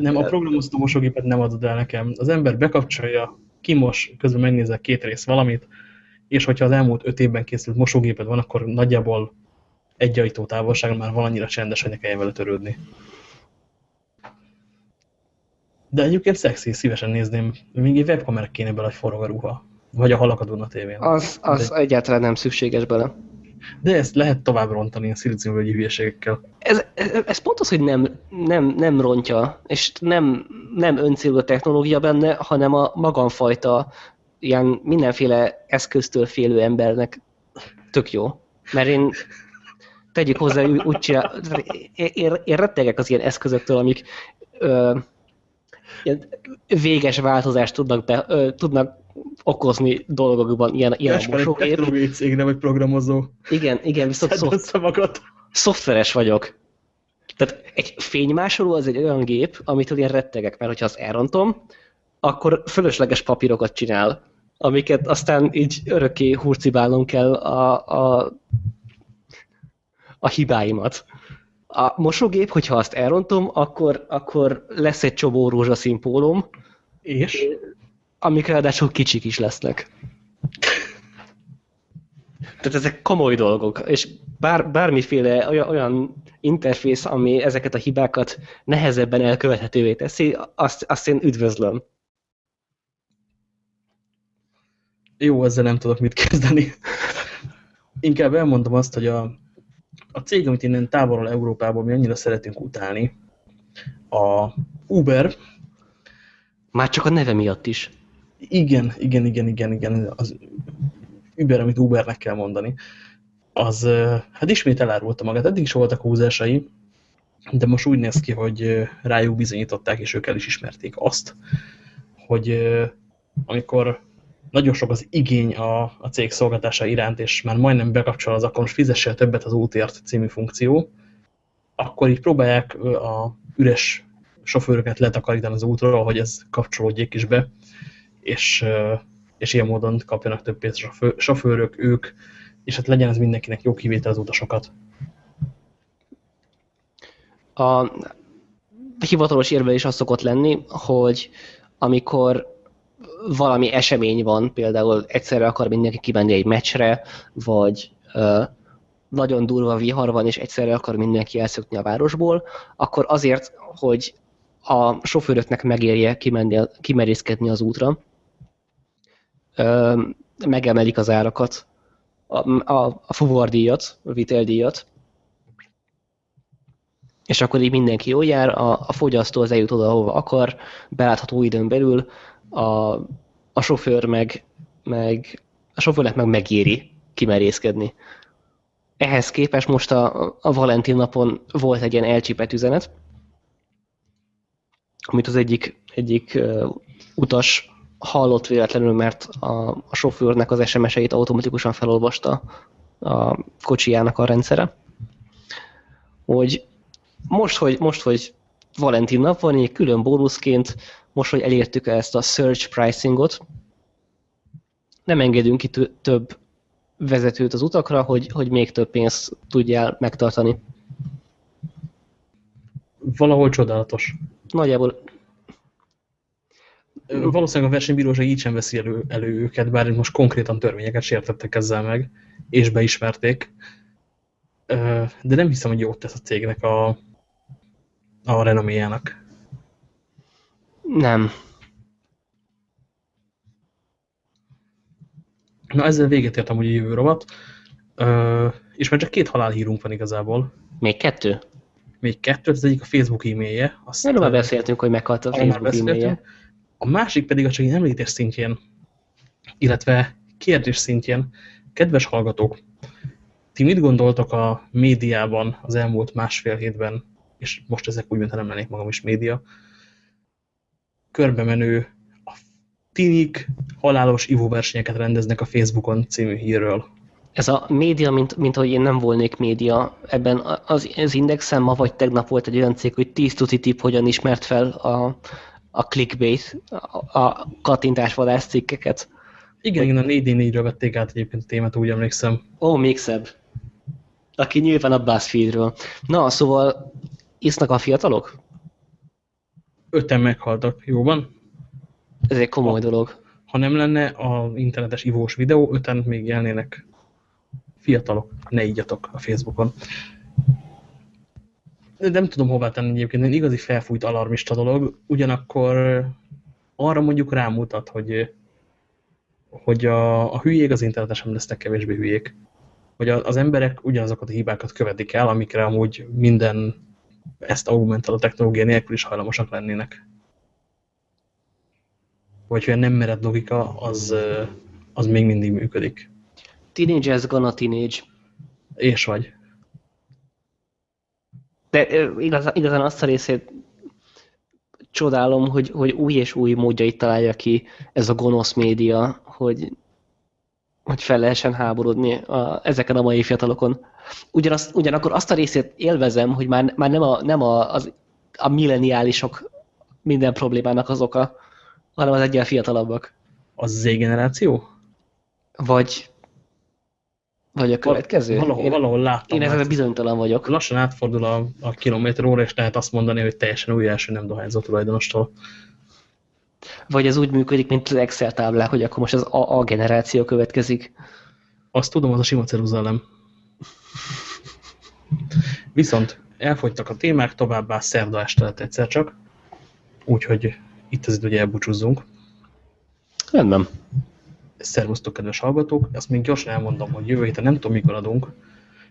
nem, a programozó mosógépet nem adod el nekem. Az ember bekapcsolja, kimos, közben megnézek két rész valamit, és hogyha az elmúlt öt évben készült mosógéped van, akkor nagyjából egy ajtó távolságon már valannyira csendes, hogy ne kelljen vele törődni. De egyébként szexi, szívesen nézném. Még egy webkamera kéne bele, hogy forog a ruha. Vagy a halakadón a tévén. Az, az De... egyáltalán nem szükséges bele. De ezt lehet tovább rontani a szilíciumvölgyi hülyeségekkel. Ez, ez, ez pont az, hogy nem, nem, nem rontja, és nem, nem öncélú technológia benne, hanem a magamfajta ilyen mindenféle eszköztől félő embernek tök jó. Mert én tegyük hozzá, úgy csinál, én, én rettegek az ilyen eszközöktől, amik ö, ilyen véges változást tudnak, be, ö, tudnak okozni dolgokban, ilyen, ilyen a mosógép. Technológiai cég, nem egy programozó. Igen, igen, viszont szoft, szoftveres vagyok. Tehát egy fénymásoló az egy olyan gép, amitől én rettegek, mert hogyha azt elrontom, akkor fölösleges papírokat csinál, amiket aztán így örökké hurcibálnom kell a, a, a hibáimat. A mosógép, hogyha azt elrontom, akkor, akkor lesz egy csobó rózsaszín pólom. És? Amik ráadásul kicsik is lesznek. Tehát ezek komoly dolgok, és bár, bármiféle olyan, olyan interfész, ami ezeket a hibákat nehezebben elkövethetővé teszi, azt, azt én üdvözlöm. Jó, ezzel nem tudok mit kezdeni. Inkább elmondom azt, hogy a, a cég, amit innen távolról Európában mi annyira szeretünk utálni, a Uber. Már csak a neve miatt is. Igen, igen, igen, igen, igen. Az Uber, amit Ubernek kell mondani, az hát ismét elárulta magát. Eddig is voltak húzásai, de most úgy néz ki, hogy rájuk bizonyították, és ők el is ismerték azt, hogy amikor nagyon sok az igény a, a cég szolgáltása iránt, és már majdnem bekapcsol az akkor most fizessél többet az útért című funkció, akkor így próbálják a üres sofőröket letakarítani az útról, hogy ez kapcsolódjék is be, és, és ilyen módon kapjanak több pénzt a sofőrök, ők, és hát legyen ez mindenkinek jó kivétel az utasokat. A hivatalos érvelés az szokott lenni, hogy amikor valami esemény van, például egyszerre akar mindenki kimenni egy meccsre, vagy ö, nagyon durva vihar van, és egyszerre akar mindenki elszökni a városból, akkor azért, hogy a sofőröknek megérje kimenni, kimerészkedni az útra, megemelik az árakat, a, a, a fuvardíjat, a viteldíjat, és akkor így mindenki jól jár, a, a fogyasztó az eljut oda, ahova akar, belátható időn belül, a, a sofőr meg, meg a sofőrnek meg megéri kimerészkedni. Ehhez képest most a, a Valentin napon volt egy ilyen elcsípett üzenet, amit az egyik, egyik utas hallott véletlenül, mert a, a sofőrnek az SMS-eit automatikusan felolvasta a kocsijának a rendszere, hogy most, hogy, most, hogy Valentin nap van, egy külön bónuszként, most, hogy elértük ezt a search pricingot, nem engedünk ki több vezetőt az utakra, hogy, hogy még több pénzt tudjál megtartani. Valahol csodálatos. Nagyjából valószínűleg a versenybíróság így sem veszi elő, elő őket, bár most konkrétan törvényeket sértettek ezzel meg, és beismerték. De nem hiszem, hogy jót tesz a cégnek a, a renoméjának. Nem. Na ezzel véget értem hogy a jövő rovat. és már csak két halálhírunk van igazából. Még kettő? Még kettő, az egyik a Facebook e-mailje. Erről már beszéltünk, hogy meghalt a Facebook e-mailje. A másik pedig a csak egy említés szintjén, illetve kérdés szintjén. Kedves hallgatók, ti mit gondoltok a médiában az elmúlt másfél hétben, és most ezek úgy, mintha nem lennék magam is média, körbe menő a tinik halálos ivóversenyeket rendeznek a Facebookon című hírről. Ez a média, mint, mint hogy én nem volnék média, ebben az, az Indexen ma vagy tegnap volt egy olyan cég, hogy 10 tuti tip hogyan ismert fel a, a clickbait, a, a kattintásvadász cikkeket. Igen, igen, a 4 ről vették át egyébként a témát, úgy emlékszem. Ó, még szebb. Aki nyilván a BuzzFeed-ről. Na, szóval isznak a fiatalok? Öten meghaltak, jó van? Ez egy komoly ha, dolog. Ha nem lenne a internetes ivós videó, öten még jelnének fiatalok. Ne ígyatok a Facebookon nem tudom hová tenni egyébként, egy igazi felfújt alarmista dolog, ugyanakkor arra mondjuk rámutat, hogy, hogy a, a hülyék az internetesen lesznek kevésbé hülyék. Hogy az emberek ugyanazokat a hibákat követik el, amikre amúgy minden ezt a technológia nélkül is hajlamosak lennének. Vagy hogy a nem mered logika, az, az még mindig működik. Teenage gonna teenage. És vagy. De igazán, igazán azt a részét csodálom, hogy, hogy új és új módjait találja ki ez a gonosz média, hogy, hogy fel lehessen háborodni a, ezeken a mai fiatalokon. Ugyanazt, ugyanakkor azt a részét élvezem, hogy már, már nem, a, nem a, az, a milleniálisok minden problémának az oka, hanem az egyel fiatalabbak. Az Z generáció? Vagy vagy a következő? Valahol, én, valahol láttam. Én ezzel bizonytalan vagyok. Lassan átfordul a, a kilométer óra, és lehet azt mondani, hogy teljesen új első nem dohányzó tulajdonostól. Vagy ez úgy működik, mint az Excel táblá, hogy akkor most az A, a generáció következik. Azt tudom, az a sima Ceruzalem. Viszont elfogytak a témák, továbbá szerda este lett egyszer csak. Úgyhogy itt az idő, hogy elbúcsúzzunk. Rendben. Szervusztok, kedves hallgatók! Azt még gyorsan elmondom, hogy jövő héten nem tudom, mikor adunk,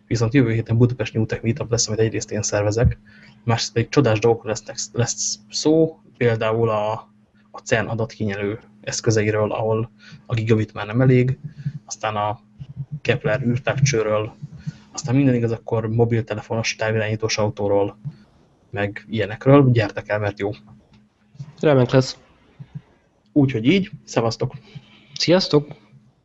viszont jövő héten Budapest New Tech Meetup lesz, amit egyrészt én szervezek, másrészt pedig csodás dolgok lesznek, lesz szó, például a, a CERN adatkinyelő eszközeiről, ahol a gigabit már nem elég, aztán a Kepler űrtávcsőről, aztán minden igaz, akkor mobiltelefonos távirányítós autóról, meg ilyenekről. Gyertek el, mert jó. Remek lesz. Úgyhogy így, szevasztok! Sziasztok!